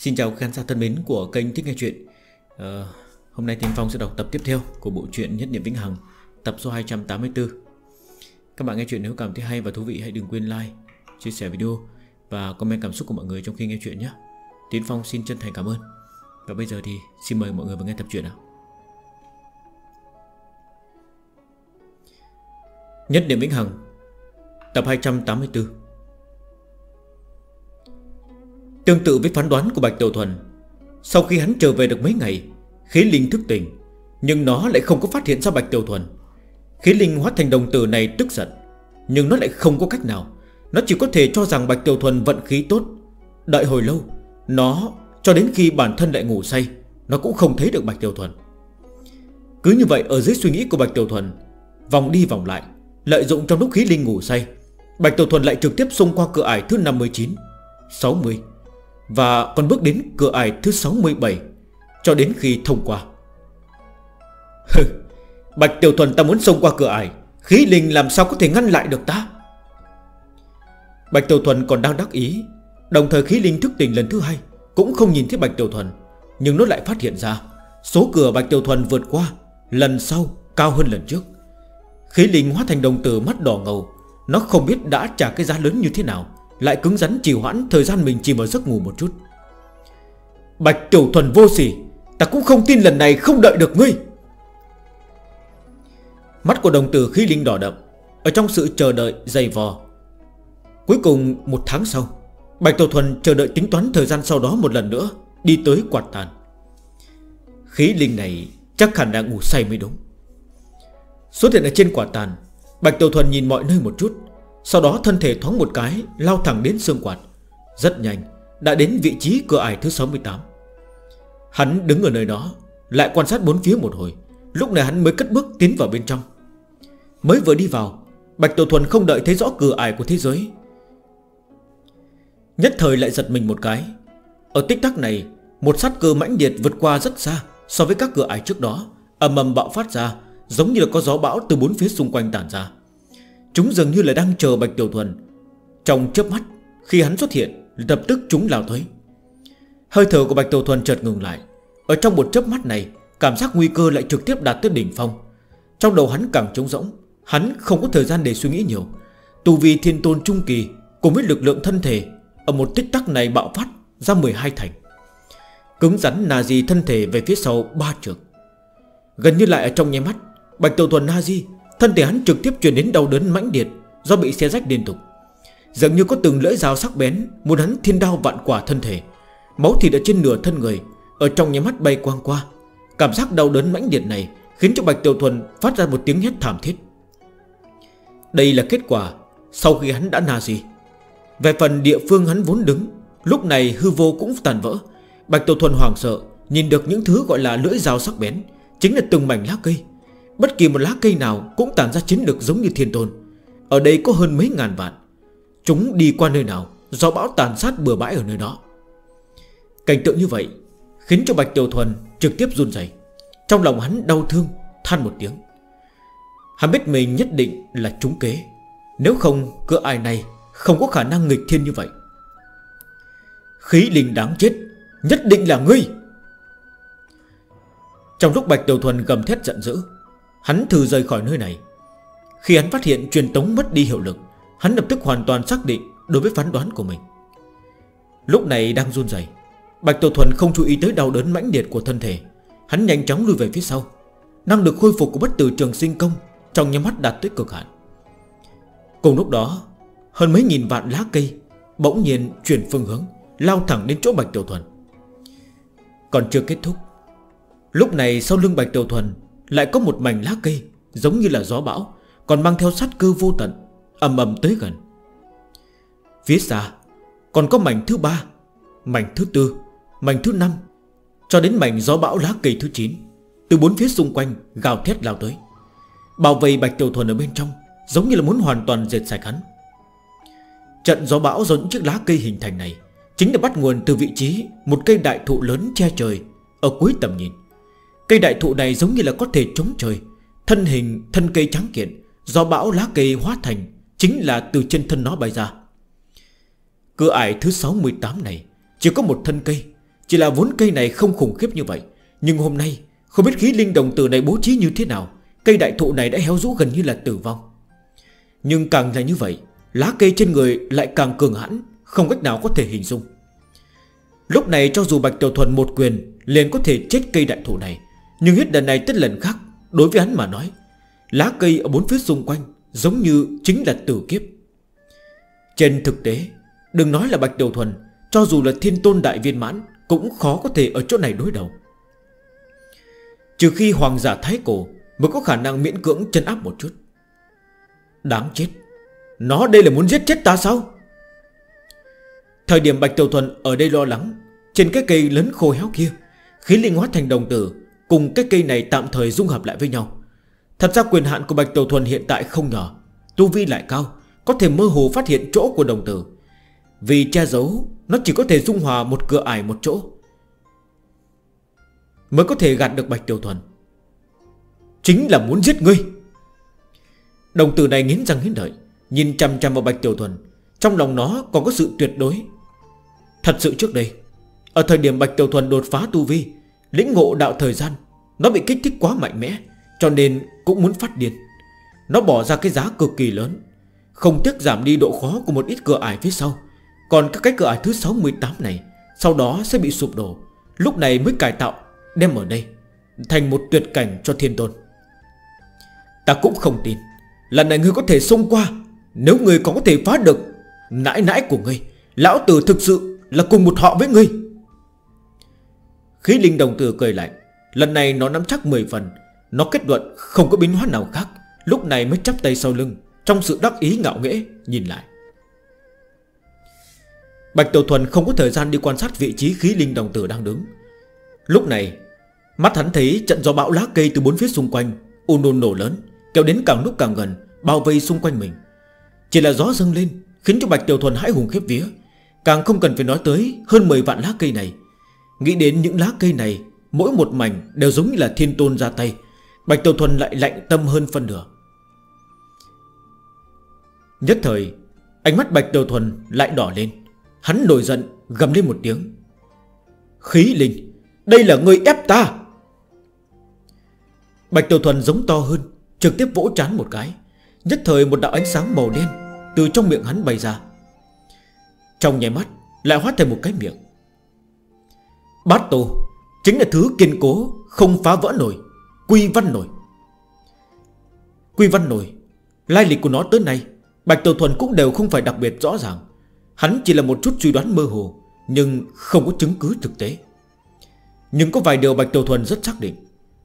Xin chào khán giả thân mến của kênh Thích Nghe Chuyện. À, Hôm nay Tiến Phong sẽ đọc tập tiếp theo của bộ truyện Nhất Niệm Vĩnh Hằng Tập số 284 Các bạn nghe chuyện nếu cảm thấy hay và thú vị hãy đừng quên like, chia sẻ video Và comment cảm xúc của mọi người trong khi nghe chuyện nhé. Tiến Phong xin chân thành cảm ơn. Và bây giờ thì xin mời mọi người vào nghe tập truyện nào. Nhất Niệm Vĩnh Hằng Tập 284 Tương tự với phán đoán của Bạch Tiểu Thuần. Sau khi hắn trở về được mấy ngày, Khí linh thức tỉnh, Nhưng nó lại không có phát hiện ra Bạch Tiểu Thuần. Khí linh hóa thành đồng tử này tức giận, Nhưng nó lại không có cách nào. Nó chỉ có thể cho rằng Bạch Tiểu Thuần vận khí tốt. Đợi hồi lâu, Nó, cho đến khi bản thân lại ngủ say, Nó cũng không thấy được Bạch Tiểu Thuần. Cứ như vậy, ở dưới suy nghĩ của Bạch Tiểu Thuần, Vòng đi vòng lại, Lợi dụng trong lúc khí linh ngủ say, Bạch Tiểu Thuần lại trực tiếp xông qua cửa ải thứ 59 60 và còn bước đến cửa ải thứ 67 Cho đến khi thông qua. Bạch Tiểu Thuần, ta muốn xông qua cửa ải. Khí linh làm sao có thể ngăn lại được ta? Bạch Tiểu Thuần còn đang đắc ý, Đồng thời khí linh thức tỉnh lần thứ hai Cũng không nhìn thấy Bạch Tiểu Thuần, Nhưng nó lại phát hiện ra Số cửa Bạch Tiểu Thuần vượt qua Lần sau cao hơn lần trước. Khí linh hóa thành đồng tử mắt đỏ ngầu, Nó không biết đã trả cái giá lớn như thế nào. Lại cứng rắn trì hoãn thời gian mình chìm vào giấc ngủ một chút. Bạch Tiểu Thuần vô sỉ, Ta cũng không tin lần này không đợi được ngươi. Mắt của đồng tử khí linh đỏ đậm, Ở trong sự chờ đợi dày vò. Cuối cùng một tháng sau, Bạch Tiểu Thuần chờ đợi tính toán thời gian sau đó một lần nữa, Đi tới quạt tàn. Khí linh này chắc hẳn đang ngủ say mới đúng. Xuất hiện ở trên quả tàn, Bạch Tiểu Thuần nhìn mọi nơi một chút sau đó thân thể thoáng một cái, Lao thẳng đến xương quạt. Rất nhanh, đã đến vị trí cửa ải thứ 68 Hắn đứng ở nơi đó, Lại quan sát bốn phía một hồi. Lúc này hắn mới cất bước tiến vào bên trong. Mới vừa đi vào, Bạch Tổ Thuần không đợi thấy rõ cửa ải của thế giới. Nhất thời lại giật mình một cái. Ở tích tắc này, Một sát cơ mãnh liệt vượt qua rất xa So với các cửa ải trước đó Ẩm ầm bạo phát ra, Giống như là có gió bão từ bốn phía xung quanh tản ra. Chúng dường như là đang chờ Bạch Tiểu Thuần. Trong chớp mắt, Khi hắn xuất hiện, Lập tức chúng lao tới. Hơi thở của Bạch Tiểu Thuần chợt ngừng lại. Ở trong một chớp mắt này, Cảm giác nguy cơ lại trực tiếp đạt tới đỉnh phong. Trong đầu hắn càng trống rỗng, Hắn không có thời gian để suy nghĩ nhiều. Tù vi thiên tôn trung kỳ Cùng với lực lượng thân thể, Ở một tích tắc này bạo phát ra 12 thành. Cứng rắn Nazi thân thể về phía sau ba trường Gần như lại ở trong nháy mắt, Bạch Tiểu Thuần Nazi Thân thể hắn trực tiếp truyền đến đau đớn mãnh liệt, Do bị xe rách liên tục. Dường như có từng lưỡi dao sắc bén, Muốn hắn thiên đau vạn quả thân thể. Máu thì đã trên nửa thân người, Ở trong nhà mắt bay quang qua. Cảm giác đau đớn mãnh liệt này Khiến cho Bạch Tiểu Thuần phát ra một tiếng hét thảm thiết. Đây là kết quả Sau khi hắn đã na gì Về phần địa phương hắn vốn đứng, Lúc này hư vô cũng tàn vỡ. Bạch Tiểu Thuần hoảng sợ, Nhìn được những thứ gọi là lưỡi dao sắc bén, Chính là từng mảnh lá cây. Bất kỳ một lá cây nào cũng tản ra chiến lực giống như thiên tôn. Ở đây có hơn mấy ngàn vạn. Chúng đi qua nơi nào Do bão tàn sát bừa bãi ở nơi đó. Cảnh tượng như vậy Khiến cho Bạch Tiểu Thuần trực tiếp run dày Trong lòng hắn đau thương, Than một tiếng. Hắn biết mình nhất định là trúng kế. Nếu không cửa ai này Không có khả năng nghịch thiên như vậy. Khí linh đáng chết, Nhất định là ngươi. Trong lúc Bạch Tiểu Thuần gầm thét giận dữ Hắn thử rời khỏi nơi này. Khi hắn phát hiện truyền tống mất đi hiệu lực, Hắn lập tức hoàn toàn xác định Đối với phán đoán của mình. Lúc này đang run dày Bạch Tổ Thuần không chú ý tới đau đớn mãnh liệt của thân thể. Hắn nhanh chóng lùi về phía sau. Năng lực khôi phục của bất tử trường sinh công Trong nhắm mắt đạt tới cực hạn. Cùng lúc đó, Hơn mấy nghìn vạn lá cây Bỗng nhiên chuyển phương hướng, Lao thẳng đến chỗ Bạch Tiểu Thuần. Còn chưa kết thúc, Lúc này sau lưng Bạch Tiểu Thuần lại có một mảnh lá cây, Giống như là gió bão, Còn mang theo sát cơ vô tận, ầm ầm tới gần. Phía xa, Còn có mảnh thứ ba, Mảnh thứ tư, Mảnh thứ năm, Cho đến mảnh gió bão lá cây thứ 9 Từ bốn phía xung quanh gào thét lao tới. Bảo vệ Bạch Tiểu Thuần ở bên trong, Giống như là muốn hoàn toàn dệt sạch hắn. Trận gió bão do những chiếc lá cây hình thành này Chính là bắt nguồn từ vị trí Một cây đại thụ lớn che trời Ở cuối tầm nhìn. Cây đại thụ này giống như là có thể chống trời. Thân hình, thân cây trắng kiện, Do bão lá cây hóa thành, Chính là từ trên thân nó bay ra. Cửa ải thứ 68 này, Chỉ có một thân cây. Chỉ là vốn cây này không khủng khiếp như vậy. Nhưng hôm nay, không biết khí linh đồng tử này bố trí như thế nào, Cây đại thụ này đã héo rũ gần như là tử vong. Nhưng càng là như vậy, Lá cây trên người lại càng cường hãn, Không cách nào có thể hình dung. Lúc này cho dù Bạch Tiểu Thuần một quyền, Liền có thể chết cây đại thụ này. Nhưng hết lần này tới lần khác, Đối với hắn mà nói, Lá cây ở bốn phía xung quanh Giống như chính là tử kiếp. Trên thực tế, Đừng nói là Bạch Đầu Thuần, Cho dù là thiên tôn đại viên mãn, Cũng khó có thể ở chỗ này đối đầu. Trừ khi hoàng giả thái cổ Mới có khả năng miễn cưỡng chân áp một chút. Đáng chết, Nó đây là muốn giết chết ta sao? Thời điểm Bạch Tiểu Thuần ở đây lo lắng, Trên cái cây lớn khô héo kia, Khí linh hóa thành đồng tử Cùng cái cây này tạm thời dung hợp lại với nhau. Thật ra quyền hạn của Bạch Tiểu Thuần hiện tại không nhỏ, Tu vi lại cao, Có thể mơ hồ phát hiện chỗ của đồng tử. Vì che giấu, Nó chỉ có thể dung hòa một cửa ải một chỗ. Mới có thể gạt được Bạch Tiểu Thuần. Chính là muốn giết ngươi. Đồng tử này nghiến răng nghiến lợi, Nhìn chăm chăm vào Bạch Tiểu Thuần. Trong lòng nó còn có sự tuyệt đối. Thật sự trước đây, Ở thời điểm Bạch Tiểu Thuần đột phá tu vi Lĩnh ngộ đạo thời gian, Nó bị kích thích quá mạnh mẽ, Cho nên cũng muốn phát điên. Nó bỏ ra cái giá cực kỳ lớn. Không tiếc giảm đi độ khó của một ít cửa ải phía sau. Còn các cái cửa ải thứ 68 này, Sau đó sẽ bị sụp đổ. Lúc này mới cải tạo, Đem ở đây, Thành một tuyệt cảnh cho thiên tôn. Ta cũng không tin, Lần này ngươi có thể xông qua, Nếu ngươi còn có thể phá được, Nãi nãi của ngươi, Lão tử thực sự là cùng một họ với ngươi. Khí linh đồng tử cười lạnh. Lần này nó nắm chắc 10 phần. Nó kết luận không có biến hóa nào khác. Lúc này mới chắp tay sau lưng, Trong sự đắc ý ngạo nghễ, nhìn lại. Bạch Tiểu Thuần không có thời gian đi quan sát vị trí khí linh đồng tử đang đứng. Lúc này, Mắt hắn thấy trận gió bão lá cây từ bốn phía xung quanh Ôn ôn nổ lớn, Kéo đến càng lúc càng gần, Bao vây xung quanh mình. Chỉ là gió dâng lên, Khiến cho Bạch Tiểu Thuần hãi hùng khiếp vía. Càng không cần phải nói tới hơn 10 vạn lá cây này Nghĩ đến những lá cây này, Mỗi một mảnh đều giống như là thiên tôn ra tay. Bạch Tiểu Thuần lại lạnh tâm hơn phân nửa. Nhất thời, Ánh mắt Bạch Tiểu Thuần lại đỏ lên. Hắn nổi giận, gầm lên một tiếng. Khí linh, Đây là người ép ta. Bạch Tiểu Thuần giống to hơn, Trực tiếp vỗ chán một cái. Nhất thời một đạo ánh sáng màu đen Từ trong miệng hắn bay ra. Trong nhảy mắt, lại hóa thành một cái miệng. Bát Tô, Chính là thứ kiên cố, Không phá vỡ nổi, Quy văn nổi. Quy văn nổi, Lai lịch của nó tới nay, Bạch Tiểu Thuần cũng đều không phải đặc biệt rõ ràng. Hắn chỉ là một chút suy đoán mơ hồ, Nhưng không có chứng cứ thực tế. Nhưng có vài điều Bạch Tiểu Thuần rất xác định.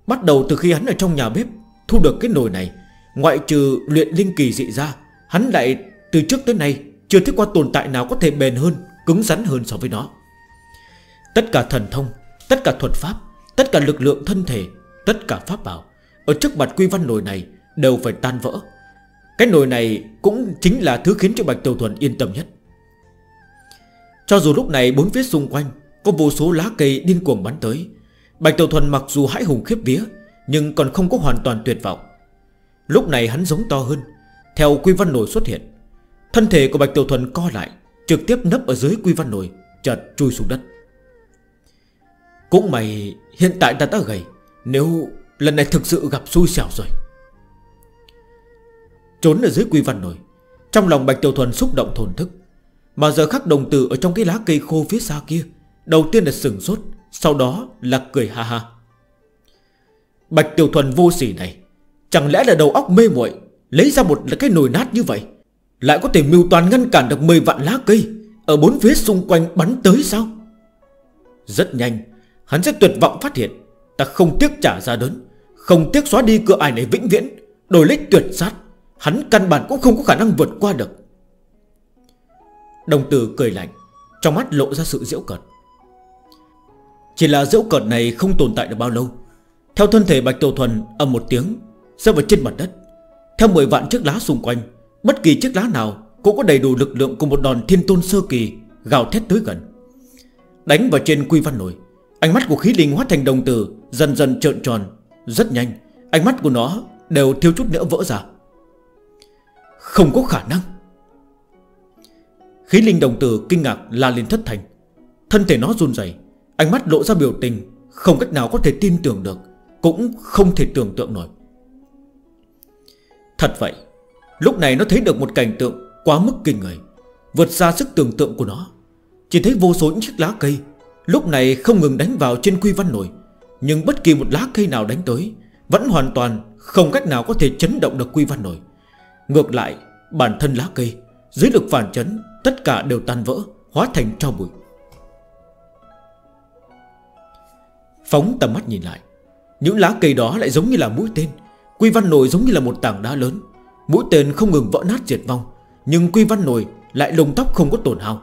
Bắt đầu từ khi hắn ở trong nhà bếp Thu được cái nồi này, Ngoại trừ luyện linh kỳ dị ra, Hắn lại từ trước tới nay Chưa thấy qua tồn tại nào có thể bền hơn, Cứng rắn hơn so với nó. Tất cả thần thông, Tất cả thuật pháp, Tất cả lực lượng thân thể, Tất cả pháp bảo Ở trước mặt quy văn nồi này Đều phải tan vỡ. Cái nồi này cũng chính là thứ khiến cho Bạch Tiểu Thuần yên tâm nhất. Cho dù lúc này bốn phía xung quanh Có vô số lá cây điên cuồng bắn tới, Bạch Tiểu Thuần mặc dù hãi hùng khiếp vía, Nhưng còn không có hoàn toàn tuyệt vọng. Lúc này hắn giống to hơn, Theo quy văn nồi xuất hiện, Thân thể của Bạch Tiểu Thuần co lại, Trực tiếp nấp ở dưới quy văn nồi, Chợt chui xuống đất. Cũng mày hiện tại ta đã gầy Nếu lần này thực sự gặp xui xẻo rồi. Trốn ở dưới quy văn nổi Trong lòng Bạch Tiểu Thuần xúc động thổn thức. Mà giờ khắc đồng tử ở trong cái lá cây khô phía xa kia, Đầu tiên là sừng sốt, Sau đó là cười ha ha. Bạch Tiểu Thuần vô sỉ này, Chẳng lẽ là đầu óc mê muội, Lấy ra một cái nồi nát như vậy, Lại có thể mưu toàn ngăn cản được 10 vạn lá cây Ở bốn phía xung quanh bắn tới sao? Rất nhanh Hắn sẽ tuyệt vọng phát hiện, Ta không tiếc trả ra đớn, Không tiếc xóa đi cửa ảnh này vĩnh viễn, Đổi lấy tuyệt sát. Hắn căn bản cũng không có khả năng vượt qua được. Đồng tử cười lạnh, Trong mắt lộ ra sự diễu cợt. Chỉ là diễu cợt này không tồn tại được bao lâu. Theo thân thể Bạch Tiểu Thuần âm một tiếng, Rơi vào trên mặt đất. Theo 10 vạn chiếc lá xung quanh, Bất kỳ chiếc lá nào cũng có đầy đủ lực lượng Của một đòn thiên tôn sơ kỳ gào thét tới gần. Đánh vào trên quy văn nổi Ánh mắt của khí linh hóa thành đồng tử, Dần dần trợn tròn. Rất nhanh, Ánh mắt của nó đều thiếu chút nữa vỡ ra. Không có khả năng. Khí linh đồng tử kinh ngạc la lên thất thành. Thân thể nó run dày Ánh mắt lộ ra biểu tình Không cách nào có thể tin tưởng được, Cũng không thể tưởng tượng nổi. Thật vậy, Lúc này nó thấy được một cảnh tượng quá mức kinh người, Vượt xa sức tưởng tượng của nó. Chỉ thấy vô số những chiếc lá cây Lúc này không ngừng đánh vào trên quy văn nổi, Nhưng bất kỳ một lá cây nào đánh tới, Vẫn hoàn toàn không cách nào có thể chấn động được quy văn nổi. Ngược lại, bản thân lá cây, Dưới lực phản chấn, Tất cả đều tan vỡ, Hóa thành tro bụi. Phóng tầm mắt nhìn lại, Những lá cây đó lại giống như là mũi tên. Quy văn nổi giống như là một tảng đá lớn. Mũi tên không ngừng vỡ nát diệt vong, Nhưng quy văn nổi lại lồng tóc không có tổn hao.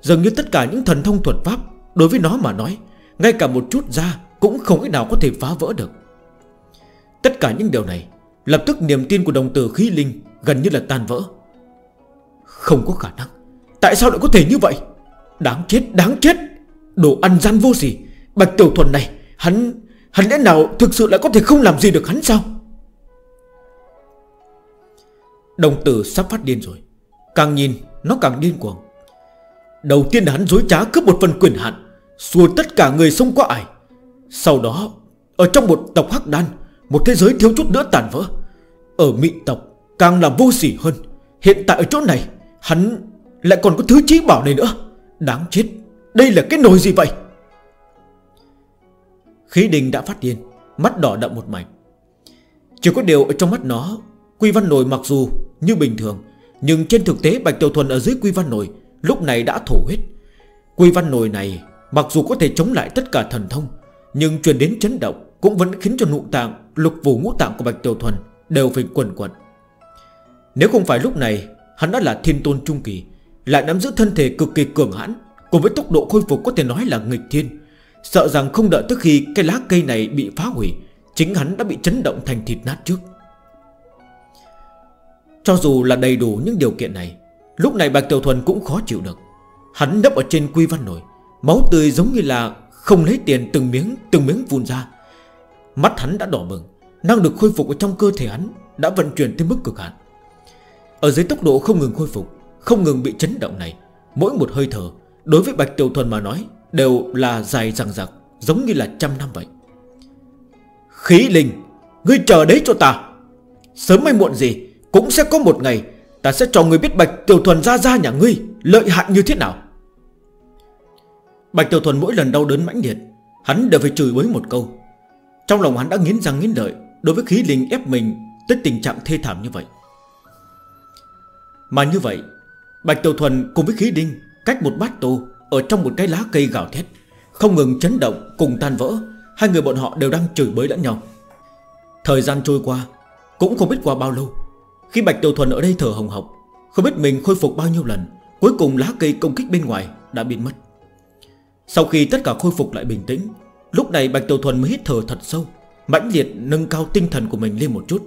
Dường như tất cả những thần thông thuật pháp Đối với nó mà nói, Ngay cả một chút da cũng không cách nào có thể phá vỡ được. Tất cả những điều này, Lập tức niềm tin của đồng tử khí linh Gần như là tan vỡ. Không có khả năng. Tại sao lại có thể như vậy? Đáng chết đáng chết. Đồ ăn gian vô gì Bạch tiểu thuần này, Hắn Hắn lẽ nào thực sự lại có thể không làm gì được hắn sao? Đồng tử sắp phát điên rồi. Càng nhìn, nó càng điên cuồng. Đầu tiên là hắn dối trá cướp một phần quyền hạn. Xua tất cả người xông qua ải. Sau đó, Ở trong một tộc hắc đan, Một thế giới thiếu chút nữa tàn vỡ. Ở mị tộc, càng là vô sỉ hơn. Hiện tại ở chỗ này, Hắn lại còn có thứ trí bảo này nữa. Đáng chết, Đây là cái nồi gì vậy? Khí đình đã phát điên, Mắt đỏ đậm một mảnh. Chỉ có điều ở trong mắt nó, Quy văn nồi mặc dù như bình thường, Nhưng trên thực tế Bạch Tiểu Thuần ở dưới quy văn nồi Lúc này đã thổ huyết. Quy văn nồi này Mặc dù có thể chống lại tất cả thần thông, Nhưng truyền đến chấn động Cũng vẫn khiến cho nụ tạng, Lục phủ ngũ tạng của Bạch Tiểu Thuần Đều phải quần quần Nếu không phải lúc này, Hắn đã là thiên tôn trung kỳ, Lại nắm giữ thân thể cực kỳ cường hãn, Cùng với tốc độ khôi phục có thể nói là nghịch thiên, Sợ rằng không đợi tới khi cái lá cây này bị phá hủy, Chính hắn đã bị chấn động thành thịt nát trước. Cho dù là đầy đủ những điều kiện này, Lúc này Bạch Tiểu Thuần cũng khó chịu được. Hắn nấp ở trên quy văn nổi Máu tươi giống như là không lấy tiền từng miếng từng miếng vùn ra. Mắt hắn đã đỏ bừng, Năng lực khôi phục ở trong cơ thể hắn Đã vận chuyển tới mức cực hạn. Ở dưới tốc độ không ngừng khôi phục, Không ngừng bị chấn động này, Mỗi một hơi thở Đối với Bạch Tiểu Thuần mà nói Đều là dài rằng rạc Giống như là trăm năm vậy. Khí linh, Ngươi chờ đấy cho ta. Sớm hay muộn gì Cũng sẽ có một ngày Ta sẽ cho ngươi biết Bạch Tiểu Thuần ra ra nhà ngươi Lợi hại như thế nào. Bạch Tiểu Thuần mỗi lần đau đớn mãnh liệt, Hắn đều phải chửi bới một câu. Trong lòng hắn đã nghiến răng nghiến lợi Đối với khí linh ép mình Tới tình trạng thê thảm như vậy. Mà như vậy, Bạch Tiểu Thuần cùng với khí linh Cách một bát tô Ở trong một cái lá cây gào thét, Không ngừng chấn động cùng tan vỡ, Hai người bọn họ đều đang chửi bới lẫn nhau. Thời gian trôi qua, Cũng không biết qua bao lâu, Khi Bạch Tiểu Thuần ở đây thở hồng hộc, Không biết mình khôi phục bao nhiêu lần, Cuối cùng lá cây công kích bên ngoài đã biến mất. Sau khi tất cả khôi phục lại bình tĩnh, Lúc này Bạch Tiểu Thuần mới hít thở thật sâu, mãnh liệt nâng cao tinh thần của mình lên một chút.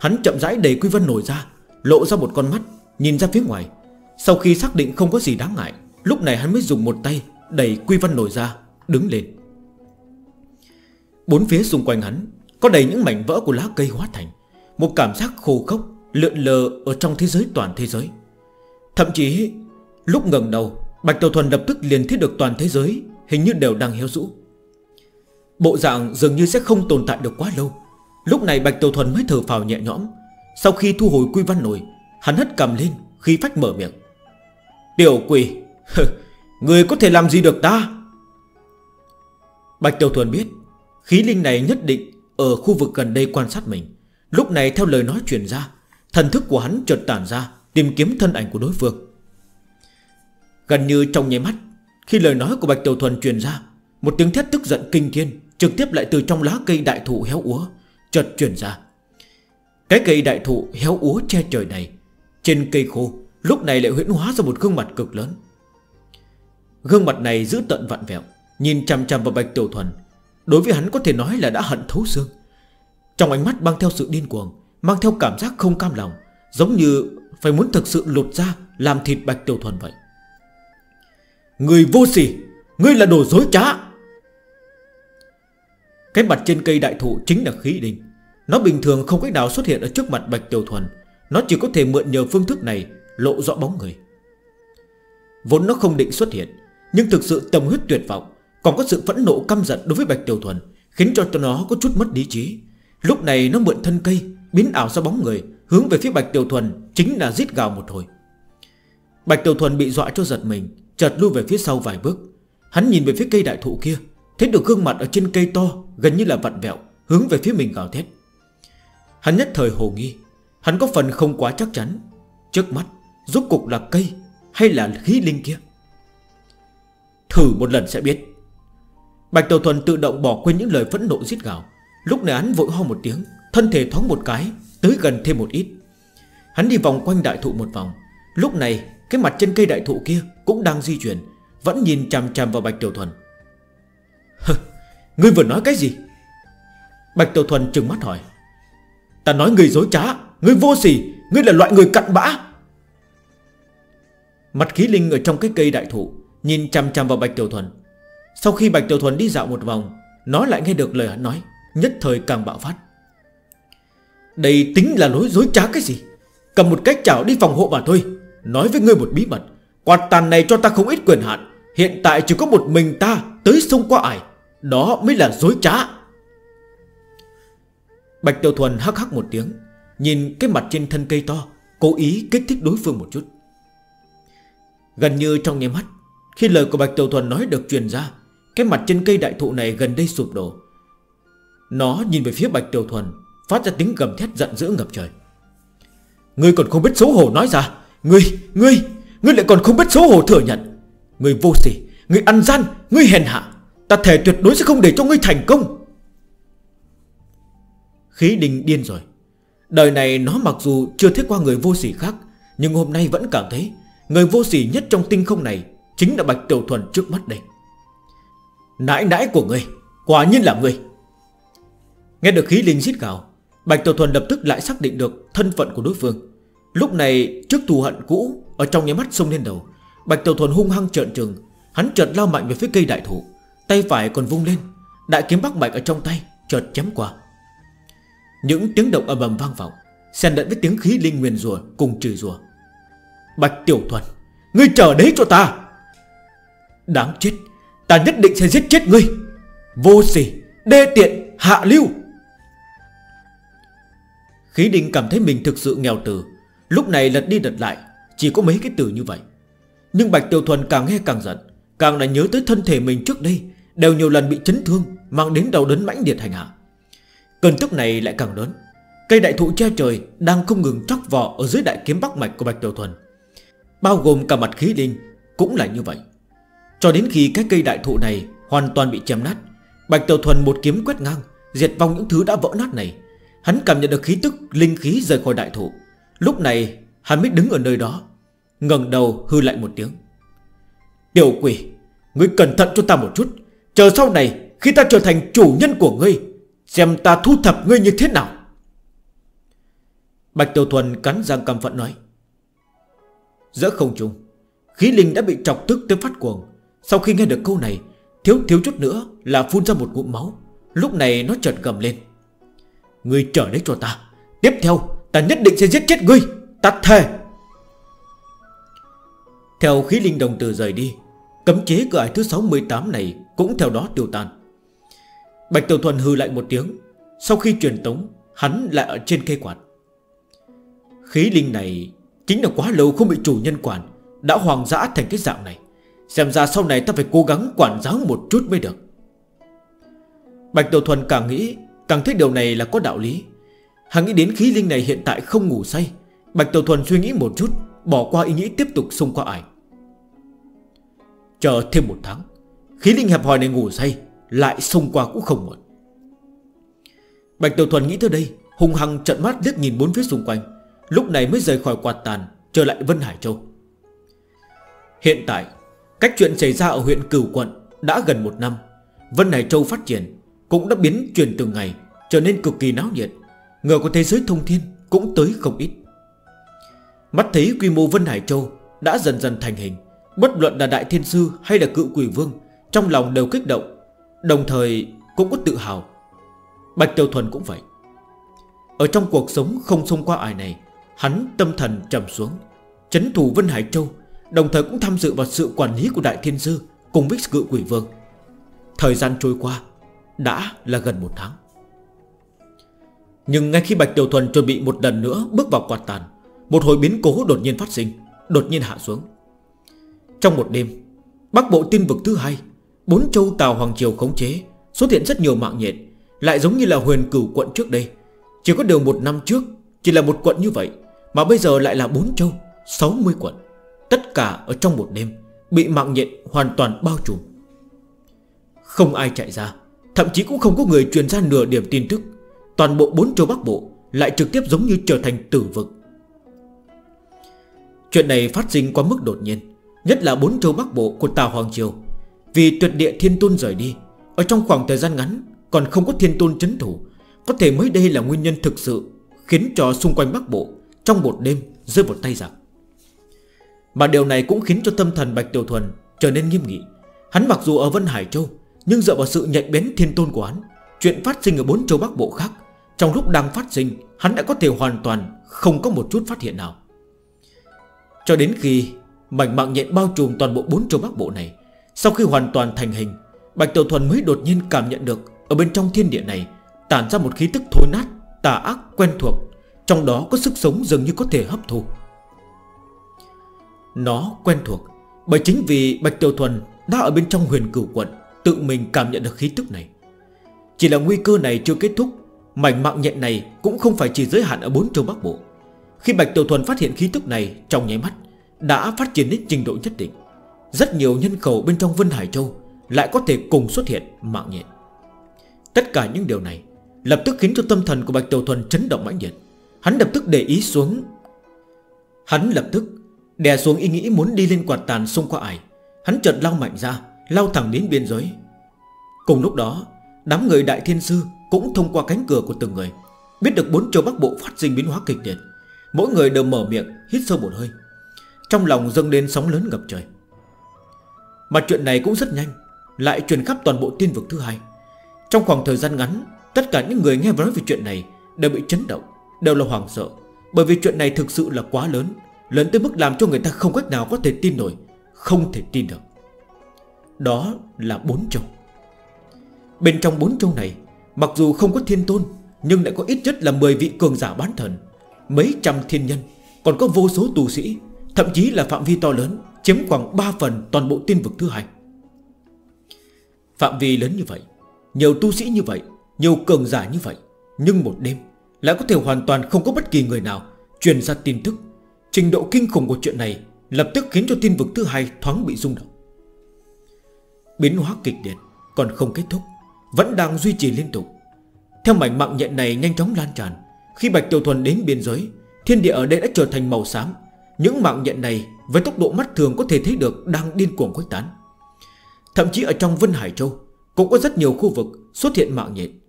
Hắn chậm rãi đẩy Quy Vân nổi ra, Lộ ra một con mắt, Nhìn ra phía ngoài. Sau khi xác định không có gì đáng ngại, Lúc này hắn mới dùng một tay Đẩy Quy Vân nổi ra, Đứng lên. Bốn phía xung quanh hắn, Có đầy những mảnh vỡ của lá cây hóa thành, Một cảm giác khô khốc Lượn lờ ở trong thế giới toàn thế giới. Thậm chí, lúc ngần đầu Bạch Tiểu Thuần lập tức liền thiết được toàn thế giới, Hình như đều đang héo rũ. Bộ dạng dường như sẽ không tồn tại được quá lâu. Lúc này Bạch Tiểu Thuần mới thở phào nhẹ nhõm. Sau khi thu hồi quy văn nổi, Hắn hất cầm lên khi phách mở miệng. Tiểu quỷ Người có thể làm gì được ta? Bạch Tiểu Thuần biết, Khí linh này nhất định Ở khu vực gần đây quan sát mình. Lúc này theo lời nói chuyển ra, Thần thức của hắn chợt tản ra, Tìm kiếm thân ảnh của đối phương. Gần như trong nháy mắt, Khi lời nói của Bạch Tiểu Thuần truyền ra, Một tiếng thét tức giận kinh thiên Trực tiếp lại từ trong lá cây đại thụ héo úa Chợt truyền ra. Cái cây đại thụ héo úa che trời này, Trên cây khô, Lúc này lại huyễn hóa ra một gương mặt cực lớn. Gương mặt này giữ tận vặn vẹo, Nhìn chằm chằm vào Bạch Tiểu Thuần, Đối với hắn có thể nói là đã hận thấu xương. Trong ánh mắt mang theo sự điên cuồng, Mang theo cảm giác không cam lòng, Giống như phải muốn thực sự lột ra Làm thịt Bạch Tiểu Thuần vậy. Người vô sỉ người là đồ dối trá. Cái mặt trên cây đại thụ chính là khí đình Nó bình thường không cách nào xuất hiện ở trước mặt Bạch Tiểu Thuần. Nó chỉ có thể mượn nhờ phương thức này Lộ rõ bóng người. Vốn nó không định xuất hiện, Nhưng thực sự tâm huyết tuyệt vọng, Còn có sự phẫn nộ căm giận đối với Bạch Tiểu Thuần, Khiến cho nó có chút mất lý trí. Lúc này nó mượn thân cây, Biến ảo ra bóng người, Hướng về phía Bạch Tiểu Thuần, Chính là giết gào một hồi. Bạch Tiểu Thuần bị dọa cho giật mình. Chợt lưu về phía sau vài bước. Hắn nhìn về phía cây đại thụ kia, Thấy được gương mặt ở trên cây to, Gần như là vặn vẹo, Hướng về phía mình gào thét. Hắn nhất thời hồ nghi, Hắn có phần không quá chắc chắn. Trước mắt, Rốt cục là cây Hay là khí linh kia? Thử một lần sẽ biết. Bạch Đầu Thuần tự động bỏ quên những lời phẫn nộ giết gào. Lúc này hắn vội ho một tiếng, Thân thể thoáng một cái, Tới gần thêm một ít. Hắn đi vòng quanh đại thụ một vòng. Lúc này, cái mặt trên cây đại thụ kia cũng đang di chuyển, Vẫn nhìn chằm chằm vào Bạch Tiểu Thuần. Ngươi vừa nói cái gì? Bạch Tiểu Thuần trừng mắt hỏi. Ta nói ngươi dối trá ngươi vô sỉ, Ngươi là loại người cặn bã. Mặt khí linh ở trong cái cây đại thụ Nhìn chằm chằm vào Bạch Tiểu Thuần. Sau khi Bạch Tiểu Thuần đi dạo một vòng, Nó lại nghe được lời hắn nói, Nhất thời càng bạo phát. Đây tính là lối dối trá cái gì? Cầm một cách chảo đi phòng hộ mà thôi, Nói với ngươi một bí mật. Quạt tàn này cho ta không ít quyền hạn. Hiện tại chỉ có một mình ta Tới sông qua ải Đó mới là dối trá. Bạch Tiểu Thuần hắc hắc một tiếng Nhìn cái mặt trên thân cây to Cố ý kích thích đối phương một chút. Gần như trong nháy mắt Khi lời của Bạch Tiểu Thuần nói được truyền ra Cái mặt trên cây đại thụ này gần đây sụp đổ. Nó nhìn về phía Bạch Tiểu Thuần Phát ra tiếng gầm thét giận dữ ngập trời. Ngươi còn không biết xấu hổ nói ra. Ngươi, ngươi! Ngươi lại còn không biết xấu hổ thừa nhận. Ngươi vô sỉ Ngươi ăn gian Ngươi hèn hạ. Ta thể tuyệt đối sẽ không để cho ngươi thành công. Khí đình điên rồi. Đời này nó mặc dù chưa thấy qua người vô sỉ khác Nhưng hôm nay vẫn cảm thấy Người vô sỉ nhất trong tinh không này Chính là Bạch Tiểu Thuần trước mắt đây. Nãi nãi của ngươi, Quả nhiên là ngươi. Nghe được khí linh giết gào Bạch Tiểu Thuần lập tức lại xác định được thân phận của đối phương. Lúc này, trước thù hận cũ, Ở trong nháy mắt sông lên đầu, Bạch Tiểu Thuần hung hăng trợn trừng, Hắn chợt lao mạnh về phía cây đại thụ, Tay phải còn vung lên, Đại kiếm bắc bạch ở trong tay chợt chém qua. Những tiếng động ầm ầm vang vọng, Xen lẫn với tiếng khí linh nguyền rùa cùng trừ rùa Bạch Tiểu Thuần, Ngươi chờ đấy cho ta. Đáng chết, Ta nhất định sẽ giết chết ngươi. Vô sỉ, Đê tiện, Hạ lưu. Khí đình cảm thấy mình thực sự nghèo tử Lúc này lật đi lật lại, Chỉ có mấy cái từ như vậy. Nhưng Bạch Tiểu Thuần càng nghe càng giận, Càng là nhớ tới thân thể mình trước đây, Đều nhiều lần bị chấn thương, Mang đến đầu đớn mãnh liệt hành hạ. Cơn tức này lại càng lớn. Cây đại thụ che trời đang không ngừng chóc vò Ở dưới đại kiếm bắc mạch của Bạch Tiểu Thuần. Bao gồm cả mặt khí linh Cũng là như vậy. Cho đến khi cái cây đại thụ này hoàn toàn bị chém nát, Bạch Tiểu Thuần một kiếm quét ngang, Diệt vong những thứ đã vỡ nát này. Hắn cảm nhận được khí tức, linh khí rời khỏi đại thụ. Lúc này, hắn mới đứng ở nơi đó, ngẩng đầu hư lại một tiếng. Tiểu quỷ, Ngươi cẩn thận cho ta một chút. Chờ sau này, khi ta trở thành chủ nhân của ngươi, Xem ta thu thập ngươi như thế nào. Bạch Tiểu Thuần cắn răng căm phận nói, Giữa không trung, Khí linh đã bị chọc tức tới phát cuồng. Sau khi nghe được câu này, Thiếu thiếu chút nữa là phun ra một ngụm máu. Lúc này nó chợt gầm lên. Ngươi trở đấy cho ta. Tiếp theo Ta nhất định sẽ giết chết ngươi. Ta thề. Theo khí linh đồng từ rời đi, Cấm chế cửa ải thứ 68 này Cũng theo đó tiêu tan. Bạch Tiểu Thuần hư lại một tiếng. Sau khi truyền tống, Hắn lại ở trên cây quạt. Khí linh này Chính là quá lâu không bị chủ nhân quản, Đã hoàng dã thành cái dạng này. Xem ra sau này ta phải cố gắng quản giáo một chút mới được. Bạch Tiểu Thuần càng nghĩ, Càng thấy điều này là có đạo lý. Hắn nghĩ đến khí linh này hiện tại không ngủ say. Bạch Tiểu Thuần suy nghĩ một chút, Bỏ qua ý nghĩ tiếp tục xung qua ải. Chờ thêm một tháng, Khí linh hẹp hòi này ngủ say, Lại xung qua cũng không muộn. Bạch Tiểu Thuần nghĩ tới đây Hùng hăng trận mắt liếc nhìn bốn phía xung quanh. Lúc này mới rời khỏi quạt tàn, Trở lại Vân Hải Châu. Hiện tại, Cách chuyện xảy ra ở huyện Cửu Quận Đã gần một năm. Vân Hải Châu phát triển Cũng đã biến chuyển từng ngày, Trở nên cực kỳ náo nhiệt. Người của thế giới thông thiên cũng tới không ít. Mắt thấy quy mô Vân Hải Châu Đã dần dần thành hình, Bất luận là Đại Thiên Sư hay là Cựu Quỷ Vương, Trong lòng đều kích động, Đồng thời cũng có tự hào. Bạch Tiêu Thuần cũng vậy. Ở trong cuộc sống không xông qua ai này, Hắn tâm thần trầm xuống, Chấn thủ Vân Hải Châu, Đồng thời cũng tham dự vào sự quản lý của Đại Thiên Sư Cùng với Cựu Quỷ Vương. Thời gian trôi qua Đã là gần một tháng. Nhưng ngay khi Bạch Tiểu Thuần chuẩn bị một lần nữa bước vào quạt tàn, Một hồi biến cố đột nhiên phát sinh, Đột nhiên hạ xuống. Trong một đêm, Bắc bộ tiên vực thứ hai, Bốn châu Tàu Hoàng Triều khống chế, Xuất hiện rất nhiều mạng nhện, Lại giống như là huyền cửu quận trước đây. Chỉ có điều một năm trước, Chỉ là một quận như vậy, Mà bây giờ lại là bốn châu 60 quận. Tất cả ở trong một đêm, Bị mạng nhện hoàn toàn bao trùm. Không ai chạy ra, Thậm chí cũng không có người truyền ra nửa điểm tin tức. Toàn bộ bốn châu Bắc Bộ Lại trực tiếp giống như trở thành tử vực. Chuyện này phát sinh quá mức đột nhiên, Nhất là bốn châu Bắc Bộ của Tào Hoàng Triều. Vì tuyệt địa thiên tôn rời đi, Ở trong khoảng thời gian ngắn Còn không có thiên tôn chấn thủ, Có thể mới đây là nguyên nhân thực sự Khiến cho xung quanh Bắc Bộ Trong một đêm rơi một tay giặc. Mà điều này cũng khiến cho tâm thần Bạch Tiểu Thuần Trở nên nghiêm nghị. Hắn mặc dù ở Vân Hải Châu, Nhưng dựa vào sự nhạy bén thiên tôn của hắn, Chuyện phát sinh ở bốn châu Bắc Bộ khác trong lúc đang phát sinh, Hắn đã có thể hoàn toàn không có một chút phát hiện nào. Cho đến khi Mảnh mạng nhện bao trùm toàn bộ bốn châu bắc bộ này, Sau khi hoàn toàn thành hình, Bạch Tiểu Thuần mới đột nhiên cảm nhận được Ở bên trong thiên địa này Tản ra một khí tức thối nát, Tà ác, quen thuộc, Trong đó có sức sống dường như có thể hấp thụ Nó quen thuộc Bởi chính vì Bạch Tiểu Thuần Đã ở bên trong huyền cửu quận Tự mình cảm nhận được khí tức này. Chỉ là nguy cơ này chưa kết thúc Mảnh mạng nhện này cũng không phải chỉ giới hạn ở bốn châu Bắc Bộ. Khi Bạch Tiểu Thuần phát hiện khí tức này trong nháy mắt, Đã phát triển đến trình độ nhất định. Rất nhiều nhân khẩu bên trong Vân Hải Châu Lại có thể cùng xuất hiện mạng nhện. Tất cả những điều này Lập tức khiến cho tâm thần của Bạch Tiểu Thuần chấn động mãnh liệt. Hắn lập tức để ý xuống. Hắn lập tức Đè xuống ý nghĩ muốn đi lên quạt tàn xung qua ải Hắn chợt lao mạnh ra, Lao thẳng đến biên giới. Cùng lúc đó, Đám người đại thiên sư cũng thông qua cánh cửa của từng người. Biết được bốn châu Bắc Bộ phát sinh biến hóa kịch liệt, Mỗi người đều mở miệng, Hít sâu một hơi. Trong lòng dâng lên sóng lớn ngập trời. Mà chuyện này cũng rất nhanh, Lại truyền khắp toàn bộ tiên vực thứ hai. Trong khoảng thời gian ngắn, Tất cả những người nghe nói về chuyện này Đều bị chấn động, Đều là hoảng sợ, Bởi vì chuyện này thực sự là quá lớn Lớn tới mức làm cho người ta không cách nào có thể tin nổi, Không thể tin được. Đó là bốn châu. Bên trong bốn châu này Mặc dù không có thiên tôn, Nhưng lại có ít nhất là 10 vị cường giả bán thần, Mấy trăm thiên nhân, Còn có vô số tù sĩ, Thậm chí là phạm vi to lớn, Chiếm khoảng 3 phần toàn bộ tiên vực thứ hai. Phạm vi lớn như vậy, Nhiều tu sĩ như vậy, Nhiều cường giả như vậy, Nhưng một đêm Lại có thể hoàn toàn không có bất kỳ người nào Truyền ra tin tức. Trình độ kinh khủng của chuyện này Lập tức khiến cho tiên vực thứ hai thoáng bị rung động. Biến hóa kịch liệt Còn không kết thúc. Vẫn đang duy trì liên tục. Theo mảnh mạng nhện này nhanh chóng lan tràn. Khi Bạch Tiểu Thuần đến biên giới, Thiên địa ở đây đã trở thành màu xám. Những mạng nhện này với tốc độ mắt thường có thể thấy được Đang điên cuồng khuếch tán. Thậm chí ở trong Vân Hải Châu Cũng có rất nhiều khu vực xuất hiện mạng nhện.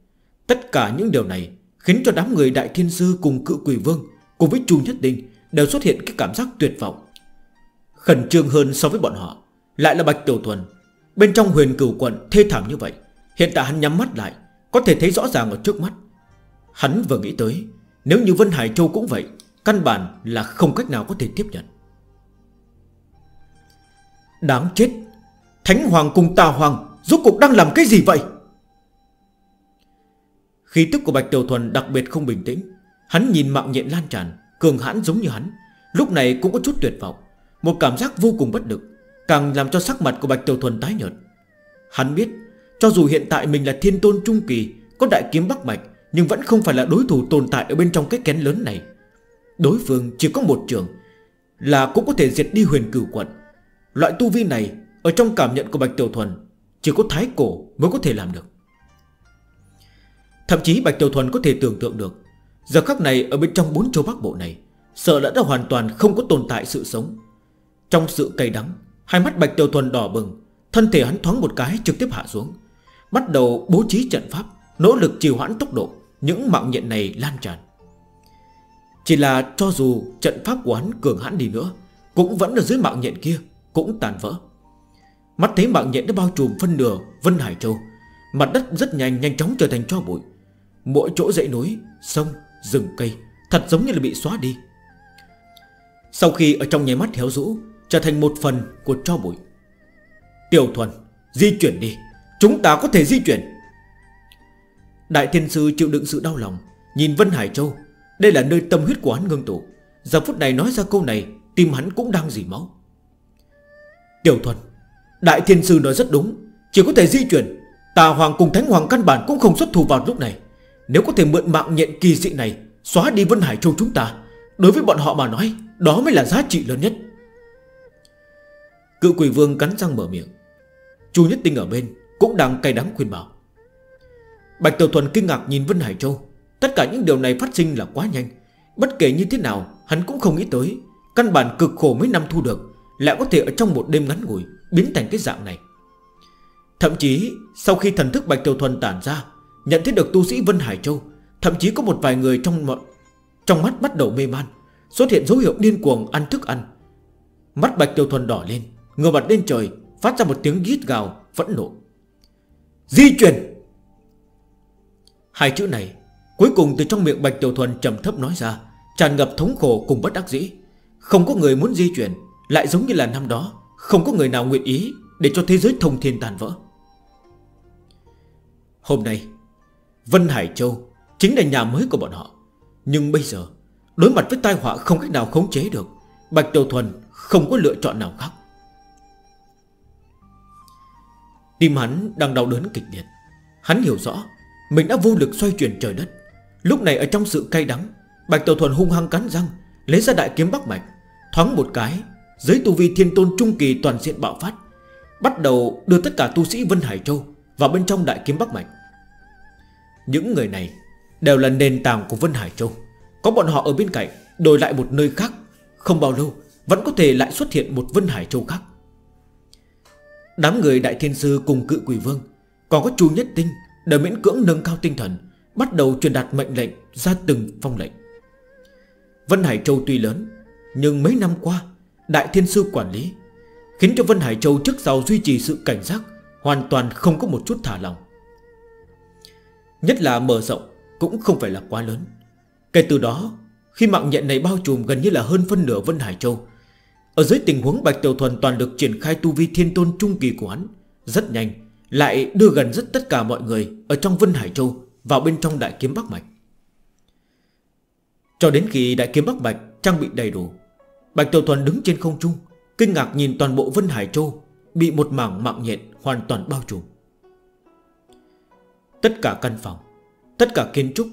Tất cả những điều này Khiến cho đám người Đại Thiên Sư cùng cự quỷ vương Cùng với Chu Nhất Đinh Đều xuất hiện cái cảm giác tuyệt vọng. Khẩn trương hơn so với bọn họ, Lại là Bạch Tiểu Thuần, Bên trong huyền cửu quận thê thảm như vậy. Hiện tại hắn nhắm mắt lại, Có thể thấy rõ ràng ở trước mắt. Hắn vừa nghĩ tới, Nếu như Vân Hải Châu cũng vậy, Căn bản là không cách nào có thể tiếp nhận. Đáng chết! Thánh Hoàng cùng Tà Hoàng Rốt cuộc đang làm cái gì vậy? Khí tức của Bạch Tiểu Thuần đặc biệt không bình tĩnh. Hắn nhìn mạng nhện lan tràn, Cường hãn giống như hắn. Lúc này cũng có chút tuyệt vọng. Một cảm giác vô cùng bất lực, Càng làm cho sắc mặt của Bạch Tiểu Thuần tái nhợt. Hắn biết cho dù hiện tại mình là thiên tôn trung kỳ, Có đại kiếm bắc mạch, Nhưng vẫn không phải là đối thủ tồn tại ở bên trong cái kén lớn này. Đối phương chỉ có một trường, Là cũng có thể diệt đi huyền cửu quận. Loại tu vi này, Ở trong cảm nhận của Bạch Tiểu Thuần, Chỉ có thái cổ mới có thể làm được. Thậm chí Bạch Tiểu Thuần có thể tưởng tượng được, Giờ khắc này ở bên trong bốn châu bắc bộ này, Sợ đã đã hoàn toàn không có tồn tại sự sống. Trong sự cay đắng, Hai mắt Bạch Tiểu Thuần đỏ bừng, Thân thể hắn thoáng một cái trực tiếp hạ xuống. Bắt đầu bố trí trận pháp Nỗ lực trì hoãn tốc độ. Những mạng nhện này lan tràn. Chỉ là cho dù trận pháp của hắn cường hãn đi nữa Cũng vẫn ở dưới mạng nhện kia Cũng tàn vỡ. Mắt thấy mạng nhện đã bao trùm phân nửa Vân Hải Châu Mặt đất rất nhanh nhanh chóng trở thành cho bụi. Mỗi chỗ dãy núi, sông, rừng cây Thật giống như là bị xóa đi. Sau khi ở trong nháy mắt héo rũ Trở thành một phần của cho bụi. Tiểu thuần Di chuyển đi. Chúng ta có thể di chuyển. Đại thiên sư chịu đựng sự đau lòng, Nhìn Vân Hải Châu. Đây là nơi tâm huyết của hắn ngưng tụ. Giờ phút này nói ra câu này, Tim hắn cũng đang dì máu. Tiểu thuần, Đại thiên sư nói rất đúng. Chỉ có thể di chuyển. Tà hoàng cùng thánh hoàng căn bản cũng không xuất thủ vào lúc này. Nếu có thể mượn mạng nhện kỳ dị này, Xóa đi Vân Hải Châu chúng ta, Đối với bọn họ mà nói, Đó mới là giá trị lớn nhất. Cự quỷ vương cắn răng mở miệng. Chu Nhất Tinh ở bên cũng đang cay đắng khuyên bảo. Bạch Tiểu Thuần kinh ngạc nhìn Vân Hải Châu. Tất cả những điều này phát sinh là quá nhanh. Bất kể như thế nào, hắn cũng không nghĩ tới. Căn bản cực khổ mấy năm thu được, Lại có thể ở trong một đêm ngắn ngủi Biến thành cái dạng này. Thậm chí, sau khi thần thức Bạch Tiểu Thuần tản ra, Nhận thấy được tu sĩ Vân Hải Châu, Thậm chí có một vài người trong mọ... trong mắt bắt đầu mê man, Xuất hiện dấu hiệu điên cuồng ăn thức ăn. Mắt Bạch Tiểu Thuần đỏ lên Ngừa mặt lên trời, Phát ra một tiếng gít gào, phẫn nộ. Di chuyển. Hai chữ này, Cuối cùng từ trong miệng Bạch Tiểu Thuần trầm thấp nói ra, Tràn ngập thống khổ cùng bất đắc dĩ. Không có người muốn di chuyển, Lại giống như là năm đó, Không có người nào nguyện ý Để cho thế giới thông thiên tàn vỡ. Hôm nay, Vân Hải Châu Chính là nhà mới của bọn họ. Nhưng bây giờ, Đối mặt với tai họa không cách nào khống chế được, Bạch Tiểu Thuần không có lựa chọn nào khác. Tim hắn đang đau đớn kịch liệt. Hắn hiểu rõ, Mình đã vô lực xoay chuyển trời đất. Lúc này ở trong sự cay đắng, Bạch Tiểu Thuần hung hăng cắn răng, Lấy ra đại kiếm Bắc Mạch Thoáng một cái, Dưới tu vi thiên tôn trung kỳ toàn diện bạo phát, Bắt đầu đưa tất cả tu sĩ Vân Hải Châu Vào bên trong đại kiếm Bắc Mạch Những người này Đều là nền tảng của Vân Hải Châu. Có bọn họ ở bên cạnh, Đổi lại một nơi khác, Không bao lâu, Vẫn có thể lại xuất hiện một Vân Hải Châu khác. Đám người đại thiên sư cùng cự quỷ vương, Còn có chu nhất tinh Để miễn cưỡng nâng cao tinh thần, Bắt đầu truyền đạt mệnh lệnh ra từng phong lệnh. Vân Hải Châu tuy lớn, Nhưng mấy năm qua, Đại thiên sư quản lý, Khiến cho Vân Hải Châu trước sau duy trì sự cảnh giác, Hoàn toàn không có một chút thả lòng Nhất là mở rộng Cũng không phải là quá lớn. Kể từ đó, Khi mạng nhện này bao trùm gần như là hơn phân nửa Vân Hải Châu ở dưới tình huống Bạch Tiểu Thuần toàn lực triển khai tu vi thiên tôn trung kỳ của hắn, Rất nhanh, Lại đưa gần rất tất cả mọi người Ở trong Vân Hải Châu Vào bên trong Đại Kiếm Bắc Mạch. Cho đến khi Đại Kiếm Bắc Mạch trang bị đầy đủ, Bạch Tiểu Thuần đứng trên không trung, Kinh ngạc nhìn toàn bộ Vân Hải Châu, Bị một mảng mạng nhện hoàn toàn bao trùm. Tất cả căn phòng, Tất cả kiến trúc,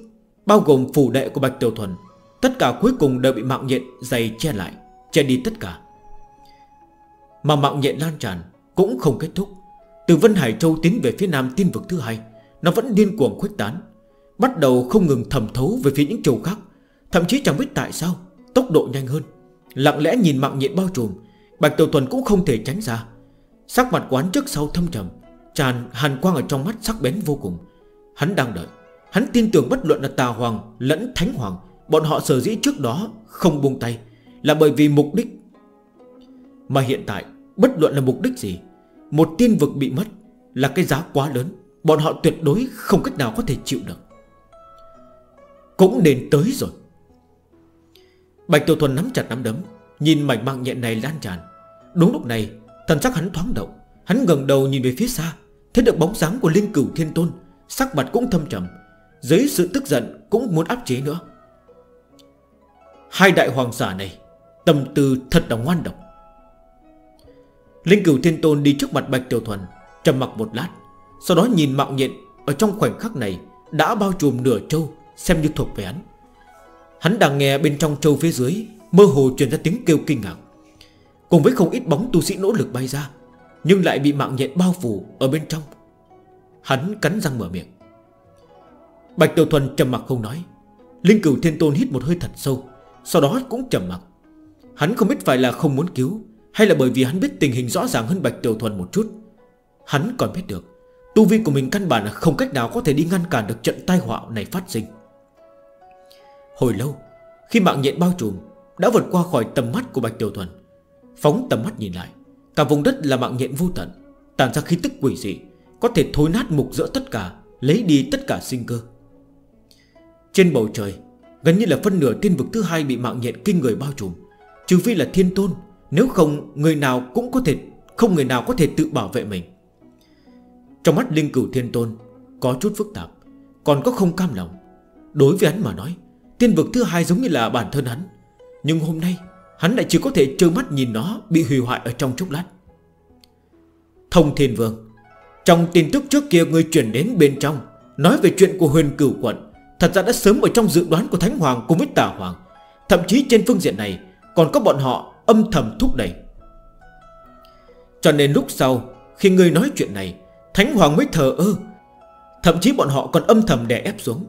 Bao gồm phủ đệ của Bạch Tiểu Thuần, Tất cả cuối cùng đều bị mạng nhện dày che lại, Che đi tất cả. Mà mạng nhện lan tràn Cũng không kết thúc. Từ Vân Hải Châu tiến về phía nam tiên vực thứ hai, Nó vẫn điên cuồng khuếch tán, Bắt đầu không ngừng thẩm thấu về phía những châu khác. Thậm chí chẳng biết tại sao, Tốc độ nhanh hơn. Lặng lẽ nhìn mạng nhện bao trùm, Bạch Tiểu Tuần cũng không thể tránh ra. Sắc mặt quán trước sau thâm trầm, Tràn hàn quang ở trong mắt sắc bén vô cùng. Hắn đang đợi. Hắn tin tưởng bất luận là Tà Hoàng lẫn Thánh Hoàng, Bọn họ sở dĩ trước đó không buông tay Là bởi vì mục đích. Mà hiện tại Bất luận là mục đích gì, Một tiên vực bị mất Là cái giá quá lớn. Bọn họ tuyệt đối không cách nào có thể chịu được. Cũng đến tới rồi. Bạch Tiểu Thuần nắm chặt nắm đấm, Nhìn mảnh mạng nhẹ này lan tràn. Đúng lúc này, Thần sắc hắn thoáng động. Hắn gần đầu nhìn về phía xa, Thấy được bóng dáng của Linh Cửu Thiên Tôn, Sắc mặt cũng thâm trầm, Dưới sự tức giận cũng muốn áp chế nữa. Hai đại hoàng giả này, Tâm tư thật là ngoan độc. Linh cửu thiên tôn đi trước mặt Bạch Tiểu Thuần, trầm mặc một lát, Sau đó nhìn mạo nhện Ở trong khoảnh khắc này Đã bao trùm nửa châu, Xem như thuộc về hắn. Hắn đang nghe bên trong châu phía dưới, Mơ hồ truyền ra tiếng kêu kinh ngạc. Cùng với không ít bóng tu sĩ nỗ lực bay ra, Nhưng lại bị mạng nhện bao phủ Ở bên trong. Hắn cắn răng mở miệng. Bạch Tiểu Thuần trầm mặc không nói. Linh cửu thiên tôn hít một hơi thật sâu, Sau đó cũng trầm mặc. Hắn không biết phải là không muốn cứu hay là bởi vì hắn biết tình hình rõ ràng hơn Bạch Tiểu Thuần một chút? Hắn còn biết được, Tu vi của mình căn bản là không cách nào có thể đi ngăn cản được trận tai họa này phát sinh. Hồi lâu, Khi mạng nhện bao trùm, Đã vượt qua khỏi tầm mắt của Bạch Tiểu Thuần. Phóng tầm mắt nhìn lại, Cả vùng đất là mạng nhện vô tận Tàn ra khí tức quỷ dị, Có thể thối nát mục giữa tất cả, Lấy đi tất cả sinh cơ. Trên bầu trời, Gần như là phân nửa tiên vực thứ hai bị mạng nhện kinh người bao trùm, Trừ phi là thiên tôn nếu không, người nào cũng có thể, Không người nào có thể tự bảo vệ mình. Trong mắt Linh Cửu Thiên Tôn, Có chút phức tạp, Còn có không cam lòng. Đối với hắn mà nói, Tiên vực thứ hai giống như là bản thân hắn. Nhưng hôm nay, Hắn lại chỉ có thể trơ mắt nhìn nó Bị hủy hoại ở trong chốc lát. Thông Thiên Vương, Trong tin tức trước kia người chuyển đến bên trong, Nói về chuyện của huyền cửu quận, Thật ra đã sớm ở trong dự đoán của Thánh Hoàng cùng với Tà Hoàng. Thậm chí trên phương diện này, Còn có bọn họ âm thầm thúc đẩy. Cho nên lúc sau, Khi ngươi nói chuyện này, Thánh Hoàng mới thờ ơ. Thậm chí bọn họ còn âm thầm đè ép xuống.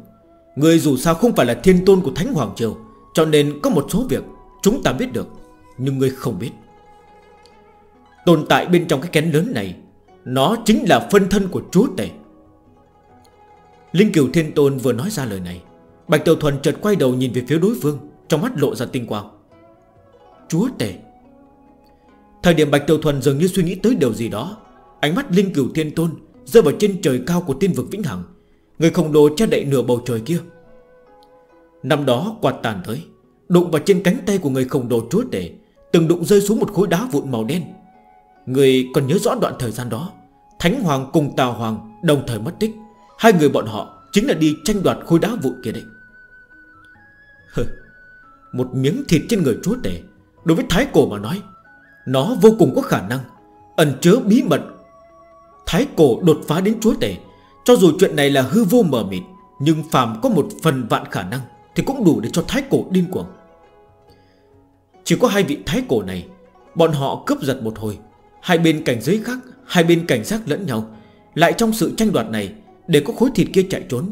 Ngươi dù sao không phải là thiên tôn của Thánh Hoàng Triều, Cho nên có một số việc Chúng ta biết được, Nhưng ngươi không biết. Tồn tại bên trong cái kén lớn này, Nó chính là phân thân của chúa tể. Linh Kiều Thiên Tôn vừa nói ra lời này, Bạch Tiểu Thuần chợt quay đầu nhìn về phía đối phương, Trong mắt lộ ra tinh quang chúa tể. Thời điểm Bạch Tiểu Thuần dường như suy nghĩ tới điều gì đó, Ánh mắt Linh Cửu Thiên Tôn Rơi vào trên trời cao của tiên vực Vĩnh Hằng, Người khổng lồ che đậy nửa bầu trời kia. Năm đó, quạt tàn tới, Đụng vào trên cánh tay của người khổng lồ chúa tể, Từng đụng rơi xuống một khối đá vụn màu đen. Người còn nhớ rõ đoạn thời gian đó, Thánh Hoàng cùng Tào Hoàng Đồng thời mất tích, Hai người bọn họ chính là đi tranh đoạt khối đá vụn kia đấy. Một miếng thịt trên người chúa tể Đối với Thái Cổ mà nói, Nó vô cùng có khả năng, Ẩn chứa bí mật. Thái Cổ đột phá đến chúa tể, Cho dù chuyện này là hư vô mờ mịt, Nhưng phàm có một phần vạn khả năng Thì cũng đủ để cho Thái Cổ điên cuồng. Chỉ có hai vị Thái Cổ này, Bọn họ cướp giật một hồi, Hai bên cảnh giới khác, Hai bên cảnh giác lẫn nhau, Lại trong sự tranh đoạt này Để có khối thịt kia chạy trốn.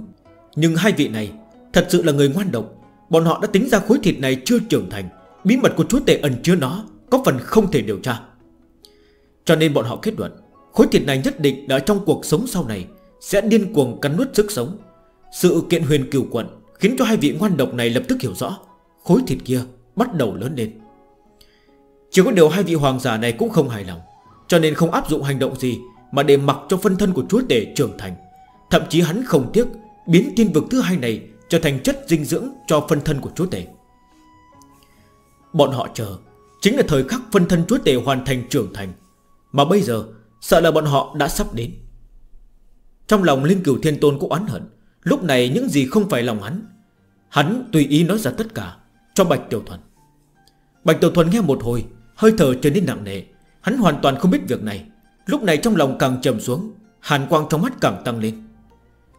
Nhưng hai vị này Thật sự là người ngoan độc, Bọn họ đã tính ra khối thịt này chưa trưởng thành Bí mật của chúa tể ẩn chứa nó Có phần không thể điều tra. Cho nên bọn họ kết luận, Khối thịt này nhất định đã trong cuộc sống sau này Sẽ điên cuồng cắn nuốt sức sống. Sự kiện huyền cửu quận Khiến cho hai vị ngoan độc này lập tức hiểu rõ, Khối thịt kia bắt đầu lớn lên. Chỉ có điều hai vị hoàng giả này cũng không hài lòng, Cho nên không áp dụng hành động gì Mà để mặc cho phân thân của chúa tể trưởng thành. Thậm chí hắn không tiếc Biến thiên vực thứ hai này Trở thành chất dinh dưỡng cho phân thân của chúa tể. Bọn họ chờ. Chính là thời khắc phân thân chúa tể hoàn thành trưởng thành. Mà bây giờ, Sợ là bọn họ đã sắp đến. Trong lòng Linh Cửu Thiên Tôn cũng oán hận. Lúc này những gì không phải lòng hắn Hắn tùy ý nói ra tất cả Cho Bạch Tiểu Thuần. Bạch Tiểu Thuần nghe một hồi, Hơi thở trở nên nặng nề. Hắn hoàn toàn không biết việc này. Lúc này trong lòng càng trầm xuống, Hàn quang trong mắt càng tăng lên.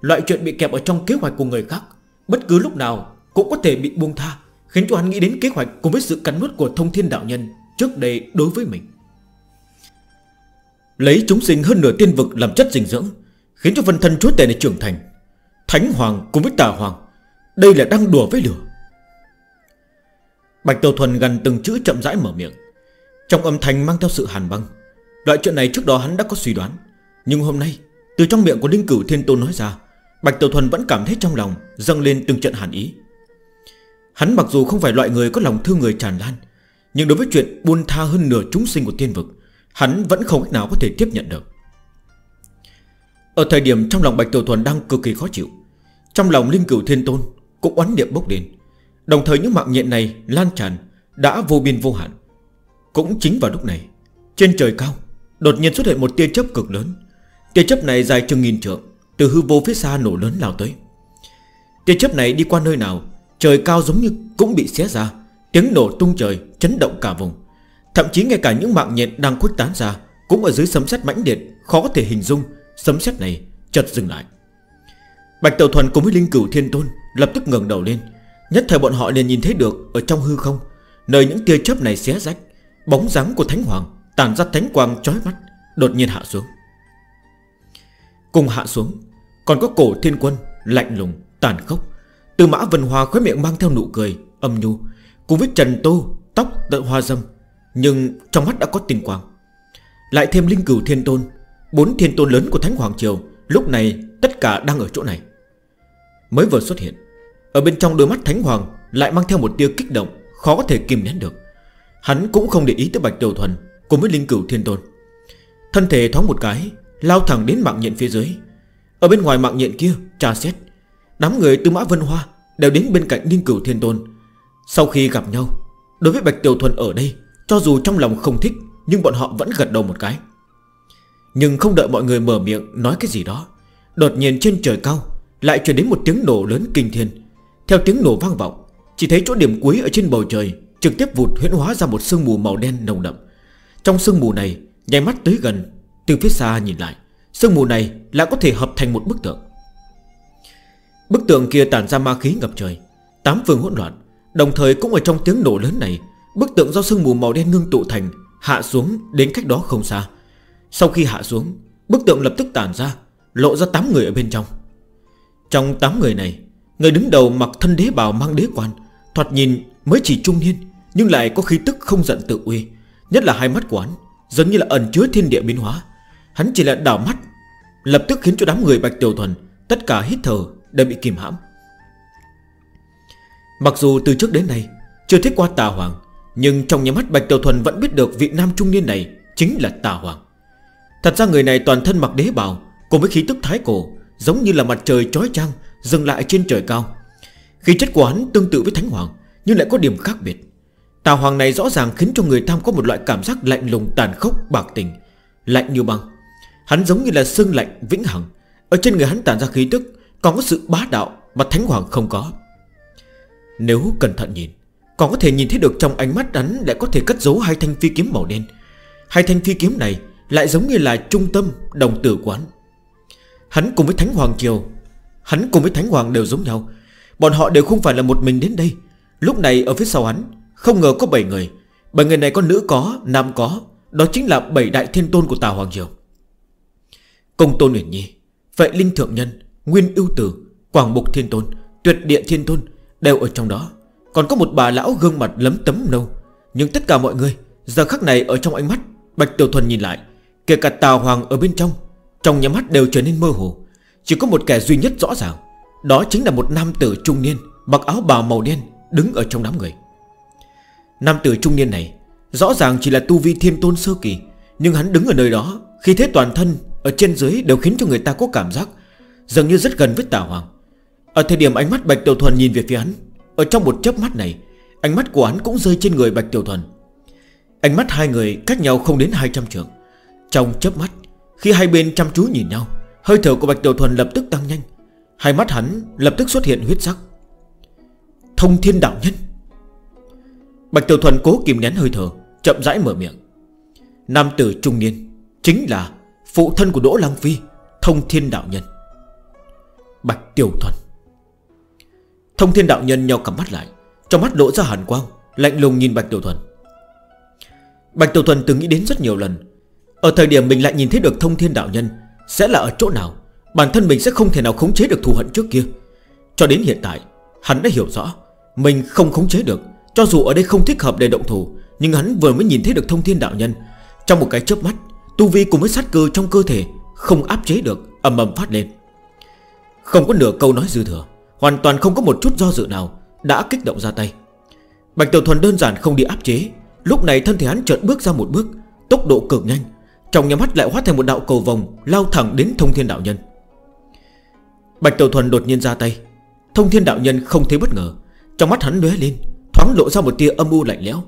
Loại chuyện bị kẹp ở trong kế hoạch của người khác, Bất cứ lúc nào cũng có thể bị buông tha. Khiến cho hắn nghĩ đến kế hoạch cùng với sự cắn nuốt của thông thiên đạo nhân Trước đây đối với mình. Lấy chúng sinh hơn nửa tiên vực làm chất dinh dưỡng, Khiến cho vân thân chúa tể này trưởng thành. Thánh hoàng cùng với tà hoàng, Đây là đang đùa với lửa. Bạch Tàu Thuần gần từng chữ chậm rãi mở miệng. Trong âm thanh mang theo sự hàn băng, Loại chuyện này trước đó hắn đã có suy đoán. Nhưng hôm nay, Từ trong miệng của Linh Cửu Thiên Tôn nói ra, Bạch Tiểu Thuần vẫn cảm thấy trong lòng dâng lên từng trận hàn ý. Hắn mặc dù không phải loại người có lòng thương người tràn lan, Nhưng đối với chuyện buôn tha hơn nửa chúng sinh của tiên vực, Hắn vẫn không cách nào có thể tiếp nhận được. Ở thời điểm trong lòng Bạch Tiểu Thuần đang cực kỳ khó chịu, Trong lòng Linh Cửu Thiên Tôn Cũng oán niệm bốc đến Đồng thời những mạng nhện này lan tràn Đã vô biên vô hạn. Cũng chính vào lúc này, Trên trời cao, Đột nhiên xuất hiện một tia chấp cực lớn. Tia chấp này dài chừng nghìn trượng, Từ hư vô phía xa nổ lớn lao tới. Tia chấp này đi qua nơi nào Trời cao giống như cũng bị xé ra, Tiếng nổ tung trời chấn động cả vùng. Thậm chí ngay cả những mạng nhện đang khuếch tán ra Cũng ở dưới sấm sét mãnh điện Khó có thể hình dung sấm sét này chợt dừng lại. Bạch Tàu Thuần cùng với Linh Cửu Thiên Tôn Lập tức ngẩng đầu lên, Nhất thời bọn họ liền nhìn thấy được ở trong hư không, Nơi những tia chớp này xé rách, Bóng dáng của Thánh Hoàng Tàn ra Thánh Quang chói mắt, Đột nhiên hạ xuống. Cùng hạ xuống, Còn có cổ thiên quân lạnh lùng, tàn khốc. Từ mã Vân Hòa khóe miệng mang theo nụ cười, Âm nhu. Cùng với Trần Tô, Tóc tận hoa dâm, Nhưng trong mắt đã có tình quang. Lại thêm linh cửu thiên tôn, Bốn thiên tôn lớn của Thánh Hoàng Triều, Lúc này tất cả đang ở chỗ này. Mới vừa xuất hiện, Ở bên trong đôi mắt Thánh Hoàng Lại mang theo một tia kích động, Khó có thể kìm nén được. Hắn cũng không để ý tới Bạch Tiểu Thuần, Cùng với Linh Cửu Thiên Tôn. Thân thể thoáng một cái, Lao thẳng đến mạng nhện phía dưới. Ở bên ngoài mạng nhện kia, tra xét Đám người Tư Mã Vân Hoa Đều đến bên cạnh Ninh Cửu Thiên Tôn. Sau khi gặp nhau, Đối với Bạch Tiểu Thuần ở đây, Cho dù trong lòng không thích, Nhưng bọn họ vẫn gật đầu một cái. Nhưng không đợi mọi người mở miệng nói cái gì đó, Đột nhiên trên trời cao Lại truyền đến một tiếng nổ lớn kinh thiên. Theo tiếng nổ vang vọng, Chỉ thấy chỗ điểm cuối ở trên bầu trời Trực tiếp vụt huyễn hóa ra một sương mù màu đen nồng đậm. Trong sương mù này Nhảy mắt tới gần, Từ phía xa nhìn lại, Sương mù này lại có thể hợp thành một bức tượng. Bức tường kia tản ra ma khí ngập trời. Tám phương hỗn loạn. Đồng thời cũng ở trong tiếng nổ lớn này, Bức tượng do sương mù màu đen ngưng tụ thành, Hạ xuống đến cách đó không xa. Sau khi hạ xuống, Bức tượng lập tức tản ra, Lộ ra 8 người ở bên trong. Trong 8 người này, Người đứng đầu mặc thân đế bào mang đế quan, Thoạt nhìn mới chỉ trung niên, Nhưng lại có khí tức không giận tự uy, Nhất là hai mắt của hắn Giống như là ẩn chứa thiên địa biến hóa. Hắn chỉ là đảo mắt, Lập tức khiến cho đám người Bạch Tiểu Thuần Tất cả hít thở đều bị kìm hãm. Mặc dù từ trước đến nay Chưa thích qua tà hoàng, Nhưng trong nhà mắt Bạch Tiểu Thuần vẫn biết được Vị nam trung niên này chính là tà hoàng. Thật ra người này toàn thân mặc đế bào, Cùng với khí tức thái cổ, Giống như là mặt trời trói trăng Dừng lại trên trời cao. Khí chất của hắn tương tự với thánh hoàng, Nhưng lại có điểm khác biệt. Tà hoàng này rõ ràng khiến cho người tham có một loại cảm giác lạnh lùng, tàn khốc, bạc tình, Lạnh như băng. Hắn giống như là sương lạnh, vĩnh hằng. Ở trên người hắn tàn ra khí tức còn có sự bá đạo mà Thánh Hoàng không có. Nếu cẩn thận nhìn Còn có thể nhìn thấy được trong ánh mắt hắn Lại có thể cất giấu hai thanh phi kiếm màu đen. Hai thanh phi kiếm này Lại giống như là trung tâm đồng tử quán Hắn. Hắn cùng với Thánh Hoàng Triều Hắn cùng với Thánh Hoàng đều giống nhau. Bọn họ đều không phải là một mình đến đây. Lúc này ở phía sau hắn Không ngờ có 7 người. 7 người này có nữ có, nam có. Đó chính là 7 đại thiên tôn của Tà Hoàng Triều Công tôn Nguyễn Nhi vậy Linh Thượng Nhân Nguyên ưu tử, Quảng Mục Thiên Tôn, Tuyệt Địa Thiên Tôn, Đều ở trong đó. Còn có một bà lão gương mặt lấm tấm nâu. Nhưng tất cả mọi người, Giờ khắc này ở trong ánh mắt, Bạch Tiểu Thuần nhìn lại. Kể cả Tào Hoàng ở bên trong Trong nhà mắt đều trở nên mơ hồ. Chỉ có một kẻ duy nhất rõ ràng, Đó chính là một nam tử trung niên, Mặc áo bào màu đen, Đứng ở trong đám người. Nam tử trung niên này, Rõ ràng chỉ là tu vi thiên tôn sơ kỳ, Nhưng hắn đứng ở nơi đó Khi thế toàn thân Ở trên dưới đều khiến cho người ta có cảm giác Dường như rất gần với tà hoàng. Ở thời điểm ánh mắt Bạch Tiểu Thuần nhìn về phía hắn, Ở trong một chớp mắt này, Ánh mắt của hắn cũng rơi trên người Bạch Tiểu Thuần. Ánh mắt hai người cách nhau không đến 200 trường Trong chớp mắt, Khi hai bên chăm chú nhìn nhau, Hơi thở của Bạch Tiểu Thuần lập tức tăng nhanh. Hai mắt hắn lập tức xuất hiện huyết sắc. Thông thiên đạo nhân. Bạch Tiểu Thuần cố kìm nén hơi thở, Chậm rãi mở miệng. Nam tử trung niên Chính là phụ thân của Đỗ Lăng Phi, Thông thiên đạo nhân. Bạch Tiểu Thuần Thông thiên đạo nhân nhau cầm mắt lại, Trong mắt lộ ra hàn quang, Lạnh lùng nhìn Bạch Tiểu Thuần Bạch Tiểu Thuần từng nghĩ đến rất nhiều lần. Ở thời điểm mình lại nhìn thấy được thông thiên đạo nhân, Sẽ là ở chỗ nào, Bản thân mình sẽ không thể nào khống chế được thù hận trước kia. Cho đến hiện tại, Hắn đã hiểu rõ, Mình không khống chế được, Cho dù ở đây không thích hợp để động thủ, Nhưng hắn vừa mới nhìn thấy được thông thiên đạo nhân, Trong một cái chớp mắt, Tu vi cùng với sát cơ trong cơ thể Không áp chế được, ầm ầm phát lên. Không có nửa câu nói dư thừa, Hoàn toàn không có một chút do dự nào, Đã kích động ra tay. Bạch Tiểu Thuần đơn giản không đi áp chế, Lúc này thân thể hắn chợt bước ra một bước, Tốc độ cực nhanh, Trong nhà mắt lại hóa thành một đạo cầu vòng Lao thẳng đến thông thiên đạo nhân. Bạch Tiểu Thuần đột nhiên ra tay, Thông thiên đạo nhân không thấy bất ngờ, Trong mắt hắn lóe lên, Thoáng lộ ra một tia âm u lạnh lẽo.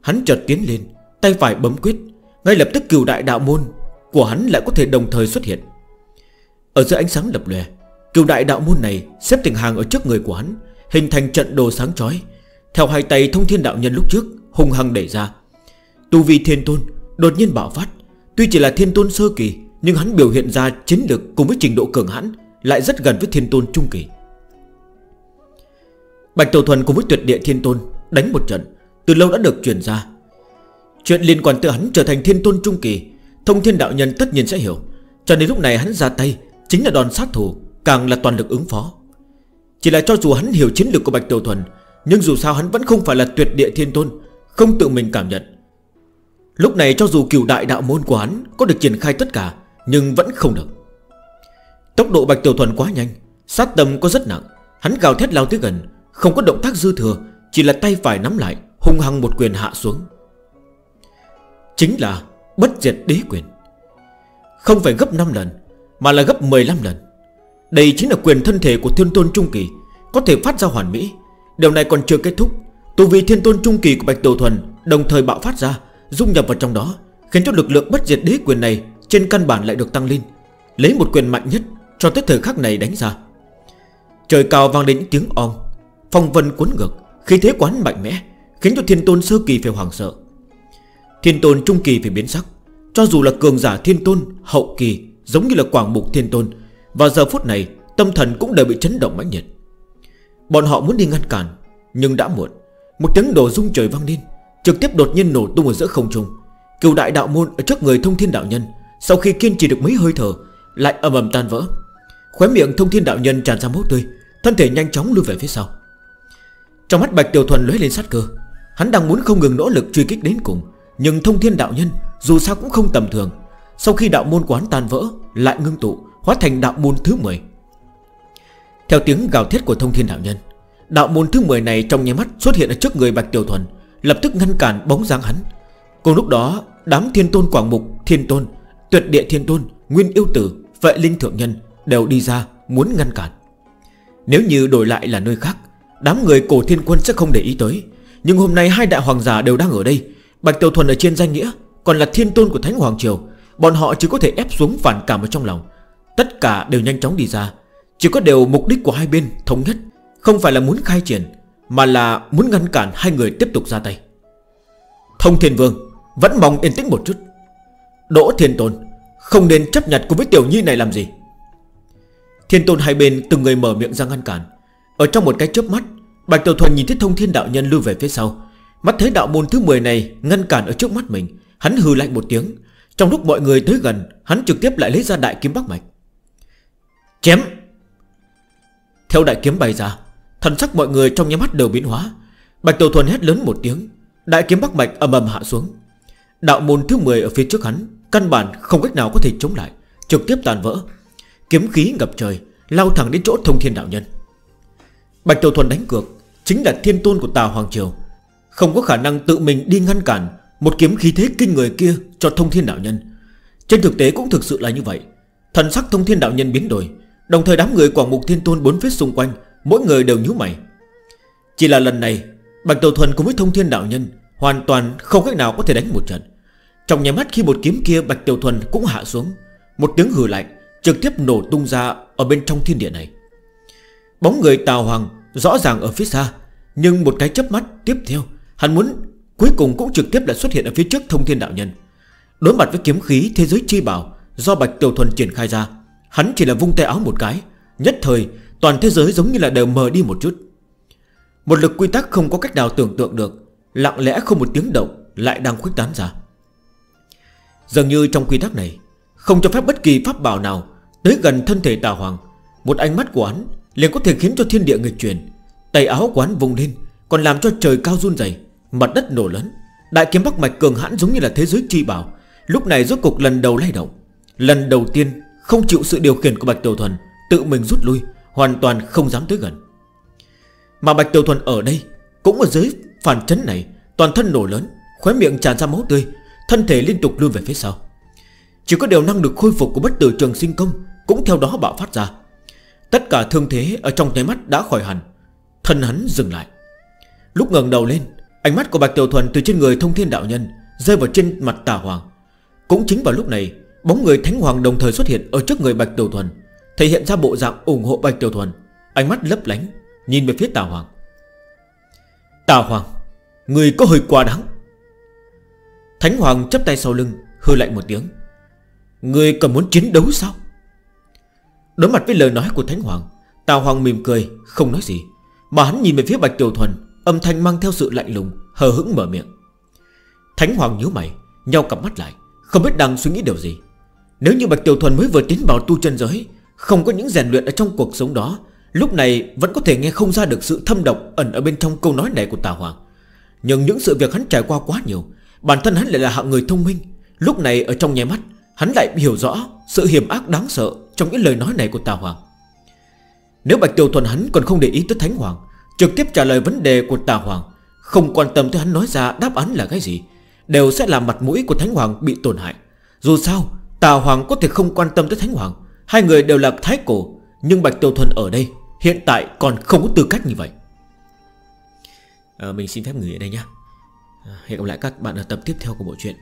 Hắn chợt tiến lên, Tay phải bấm quyết, Ngay lập tức cửu đại đạo môn Của hắn lại có thể đồng thời xuất hiện. Ở giữa ánh sáng lập lòe Cựu đại đạo môn này xếp tình hàng ở trước người của hắn, Hình thành trận đồ sáng chói. Theo hai tay thông thiên đạo nhân lúc trước Hùng hăng đẩy ra. Tu vi thiên tôn đột nhiên bạo phát. Tuy chỉ là thiên tôn sơ kỳ, Nhưng hắn biểu hiện ra chiến lực cùng với trình độ cường hãn, Lại rất gần với thiên tôn trung kỳ. Bạch Tổ Thuần cùng với tuyệt địa thiên tôn Đánh một trận, Từ lâu đã được chuyển ra. Chuyện liên quan tới hắn trở thành thiên tôn trung kỳ, Thông thiên đạo nhân tất nhiên sẽ hiểu. Cho nên lúc này hắn ra tay, Chính là đòn sát thủ. Càng là toàn lực ứng phó. Chỉ là cho dù hắn hiểu chiến lược của Bạch Tiểu Thuần, Nhưng dù sao hắn vẫn không phải là tuyệt địa thiên tôn, Không tự mình cảm nhận. Lúc này cho dù cửu đại đạo môn của hắn Có được triển khai tất cả, Nhưng vẫn không được. Tốc độ Bạch Tiểu Thuần quá nhanh, Sát tâm có rất nặng. Hắn gào thét lao tới gần, Không có động tác dư thừa, Chỉ là tay phải nắm lại, Hung hăng một quyền hạ xuống. Chính là bất diệt đế quyền. Không phải gấp 5 lần, Mà là gấp 15 lần. Đây chính là quyền thân thể của thiên tôn trung kỳ, Có thể phát ra hoàn mỹ. Điều này còn chưa kết thúc. Tu vi thiên tôn trung kỳ của Bạch Tiểu Thuần Đồng thời bạo phát ra, Dung nhập vào trong đó, Khiến cho lực lượng bất diệt đế quyền này Trên căn bản lại được tăng lên, Lấy một quyền mạnh nhất cho tới thời khắc này đánh ra. Trời cao vang đến tiếng ong, Phong vân cuốn ngược Khi thế quán mạnh mẽ, Khiến cho thiên tôn sơ kỳ phải hoàng sợ. Thiên tôn trung kỳ phải biến sắc, Cho dù là cường giả thiên tôn, hậu kỳ, Giống như là quảng mục thiên tôn và giờ phút này, Tâm thần cũng đều bị chấn động mãnh liệt. Bọn họ muốn đi ngăn cản, Nhưng đã muộn. Một tiếng đồ rung trời vang lên, Trực tiếp đột nhiên nổ tung ở giữa không trung. Cựu đại đạo môn ở trước người thông thiên đạo nhân, Sau khi kiên trì được mấy hơi thở, Lại ầm ầm tan vỡ. Khóe miệng thông thiên đạo nhân tràn ra máu tươi, Thân thể nhanh chóng lưu về phía sau. Trong mắt bạch tiểu thuần lóe lên sát cơ, Hắn đang muốn không ngừng nỗ lực truy kích đến cùng, Nhưng thông thiên đạo nhân dù sao cũng không tầm thường. Sau khi đạo môn quán tan vỡ, Lại ngưng tụ Hóa thành đạo môn thứ 10 Theo tiếng gào thét của thông thiên đạo nhân Đạo môn thứ 10 này trong nháy mắt xuất hiện ở trước người Bạch Tiểu Thuần Lập tức ngăn cản bóng dáng hắn. Cùng lúc đó đám thiên tôn quảng mục Thiên tôn, tuyệt địa thiên tôn Nguyên yêu tử, vệ linh thượng nhân Đều đi ra muốn ngăn cản. Nếu như đổi lại là nơi khác Đám người cổ thiên quân sẽ không để ý tới. Nhưng hôm nay hai đại hoàng giả đều đang ở đây. Bạch Tiểu Thuần ở trên danh nghĩa Còn là thiên tôn của Thánh Hoàng Triều. Bọn họ chỉ có thể ép xuống phản cảm ở trong lòng. Tất cả đều nhanh chóng đi ra. Chỉ có điều mục đích của hai bên thống nhất Không phải là muốn khai triển, Mà là muốn ngăn cản hai người tiếp tục ra tay. Thông Thiên Vương, Vẫn mong yên tĩnh một chút. Đỗ Thiên Tôn, Không nên chấp nhặt cùng với tiểu nhi này làm gì? Thiên Tôn hai bên từng người mở miệng ra ngăn cản. Ở trong một cái chớp mắt, Bạch Tiểu Thuần nhìn thấy thông thiên đạo nhân lưu về phía sau. Mắt thấy đạo môn thứ 10 này ngăn cản ở trước mắt mình, Hắn hư lạnh một tiếng. Trong lúc mọi người tới gần, Hắn trực tiếp lại lấy ra đại kiếm bắc mạch. Chém. Theo đại kiếm bay ra, Thần sắc mọi người trong nháy mắt đều biến hóa. Bạch Tiểu Thuần hét lớn một tiếng, Đại kiếm Bắc Mạch ầm ầm hạ xuống. Đạo môn thứ 10 ở phía trước hắn, Căn bản không cách nào có thể chống lại, Trực tiếp tàn vỡ. Kiếm khí ngập trời, Lao thẳng đến chỗ thông thiên đạo nhân. Bạch Tiểu Thuần đánh cược, Chính là thiên tôn của tà Hoàng Triều. Không có khả năng tự mình đi ngăn cản Một kiếm khí thế kinh người kia cho thông thiên đạo nhân. Trên thực tế cũng thực sự là như vậy. Thần sắc thông thiên đạo nhân biến đổi Đồng thời đám người quảng mục thiên tôn bốn phía xung quanh, Mỗi người đều nhú mày. Chỉ là lần này, Bạch Tàu Thuần cùng với thông thiên đạo nhân Hoàn toàn không cách nào có thể đánh một trận. Trong nhà mắt khi một kiếm kia Bạch Tiểu Thuần cũng hạ xuống, Một tiếng hừ lạnh trực tiếp nổ tung ra Ở bên trong thiên địa này. Bóng người Tào Hoàng rõ ràng ở phía xa, Nhưng một cái chớp mắt tiếp theo, Hắn muốn cuối cùng cũng trực tiếp đã xuất hiện Ở phía trước thông thiên đạo nhân. Đối mặt với kiếm khí thế giới chi bảo Do Bạch Tiểu Thuần triển khai ra Hắn chỉ là vung tay áo một cái. Nhất thời, toàn thế giới giống như là đều mờ đi một chút. Một lực quy tắc không có cách nào tưởng tượng được. Lặng lẽ không một tiếng động, Lại đang khuếch tán ra. Dường như trong quy tắc này, Không cho phép bất kỳ pháp bảo nào Tới gần thân thể tà hoàng. Một ánh mắt của hắn liền có thể khiến cho thiên địa nghịch chuyển. Tay áo của hắn vùng lên, Còn làm cho trời cao run dày Mặt đất nổ lớn. Đại kiếm bắc mạch cường hãn giống như là thế giới chi bảo. Lúc này rốt cục lần đầu lay động. Lần đầu tiên không chịu sự điều khiển của Bạch Tiểu Thuần, Tự mình rút lui, Hoàn toàn không dám tới gần. Mà Bạch Tiểu Thuần ở đây, Cũng ở dưới phản chấn này, Toàn thân nổ lớn, Khóe miệng tràn ra máu tươi, Thân thể liên tục lui về phía sau. Chỉ có điều năng lực khôi phục của bất tử trường sinh công Cũng theo đó bạo phát ra. Tất cả thương thế ở trong nháy mắt đã khỏi hẳn, Thân hắn dừng lại. Lúc ngẩng đầu lên, Ánh mắt của Bạch Tiểu Thuần từ trên người thông thiên đạo nhân Rơi vào trên mặt tà hoàng. Cũng chính vào lúc này Bóng người Thánh Hoàng đồng thời xuất hiện Ở trước người Bạch Tiểu Thuần, Thể hiện ra bộ dạng ủng hộ Bạch Tiểu Thuần. Ánh mắt lấp lánh, Nhìn về phía Tà Hoàng. Tà Hoàng, Người có hơi quá đáng. Thánh Hoàng chấp tay sau lưng, Hư lạnh một tiếng. Người còn muốn chiến đấu sao? Đối mặt với lời nói của Thánh Hoàng, Tà Hoàng mỉm cười, không nói gì. Mà hắn nhìn về phía Bạch Tiểu Thuần, Âm thanh mang theo sự lạnh lùng, Hờ hững mở miệng. Thánh Hoàng nhíu mày Nhau cặp mắt lại, Không biết đang suy nghĩ điều gì. Nếu như Bạch Tiểu Thuần mới vừa tiến vào tu chân giới, Không có những rèn luyện ở trong cuộc sống đó, Lúc này vẫn có thể nghe không ra được sự thâm độc Ẩn ở bên trong câu nói này của Tà Hoàng. Nhưng những sự việc hắn trải qua quá nhiều, Bản thân hắn lại là hạng người thông minh. Lúc này ở trong nhé mắt, Hắn lại hiểu rõ sự hiểm ác đáng sợ Trong những lời nói này của Tà Hoàng. Nếu Bạch Tiểu Thuần hắn còn không để ý tới Thánh Hoàng, Trực tiếp trả lời vấn đề của Tà Hoàng, Không quan tâm tới hắn nói ra đáp án là cái gì, Đều sẽ làm mặt mũi của Thánh Hoàng bị tổn hại. Dù sao Tà Hoàng có thể không quan tâm tới Thánh Hoàng. Hai người đều là Thái Cổ Nhưng Bạch Tiêu Thuần ở đây Hiện tại còn không có tư cách như vậy. À, Mình xin phép người ở đây nhé ờ, Hẹn gặp lại các bạn ở tập tiếp theo của bộ truyện.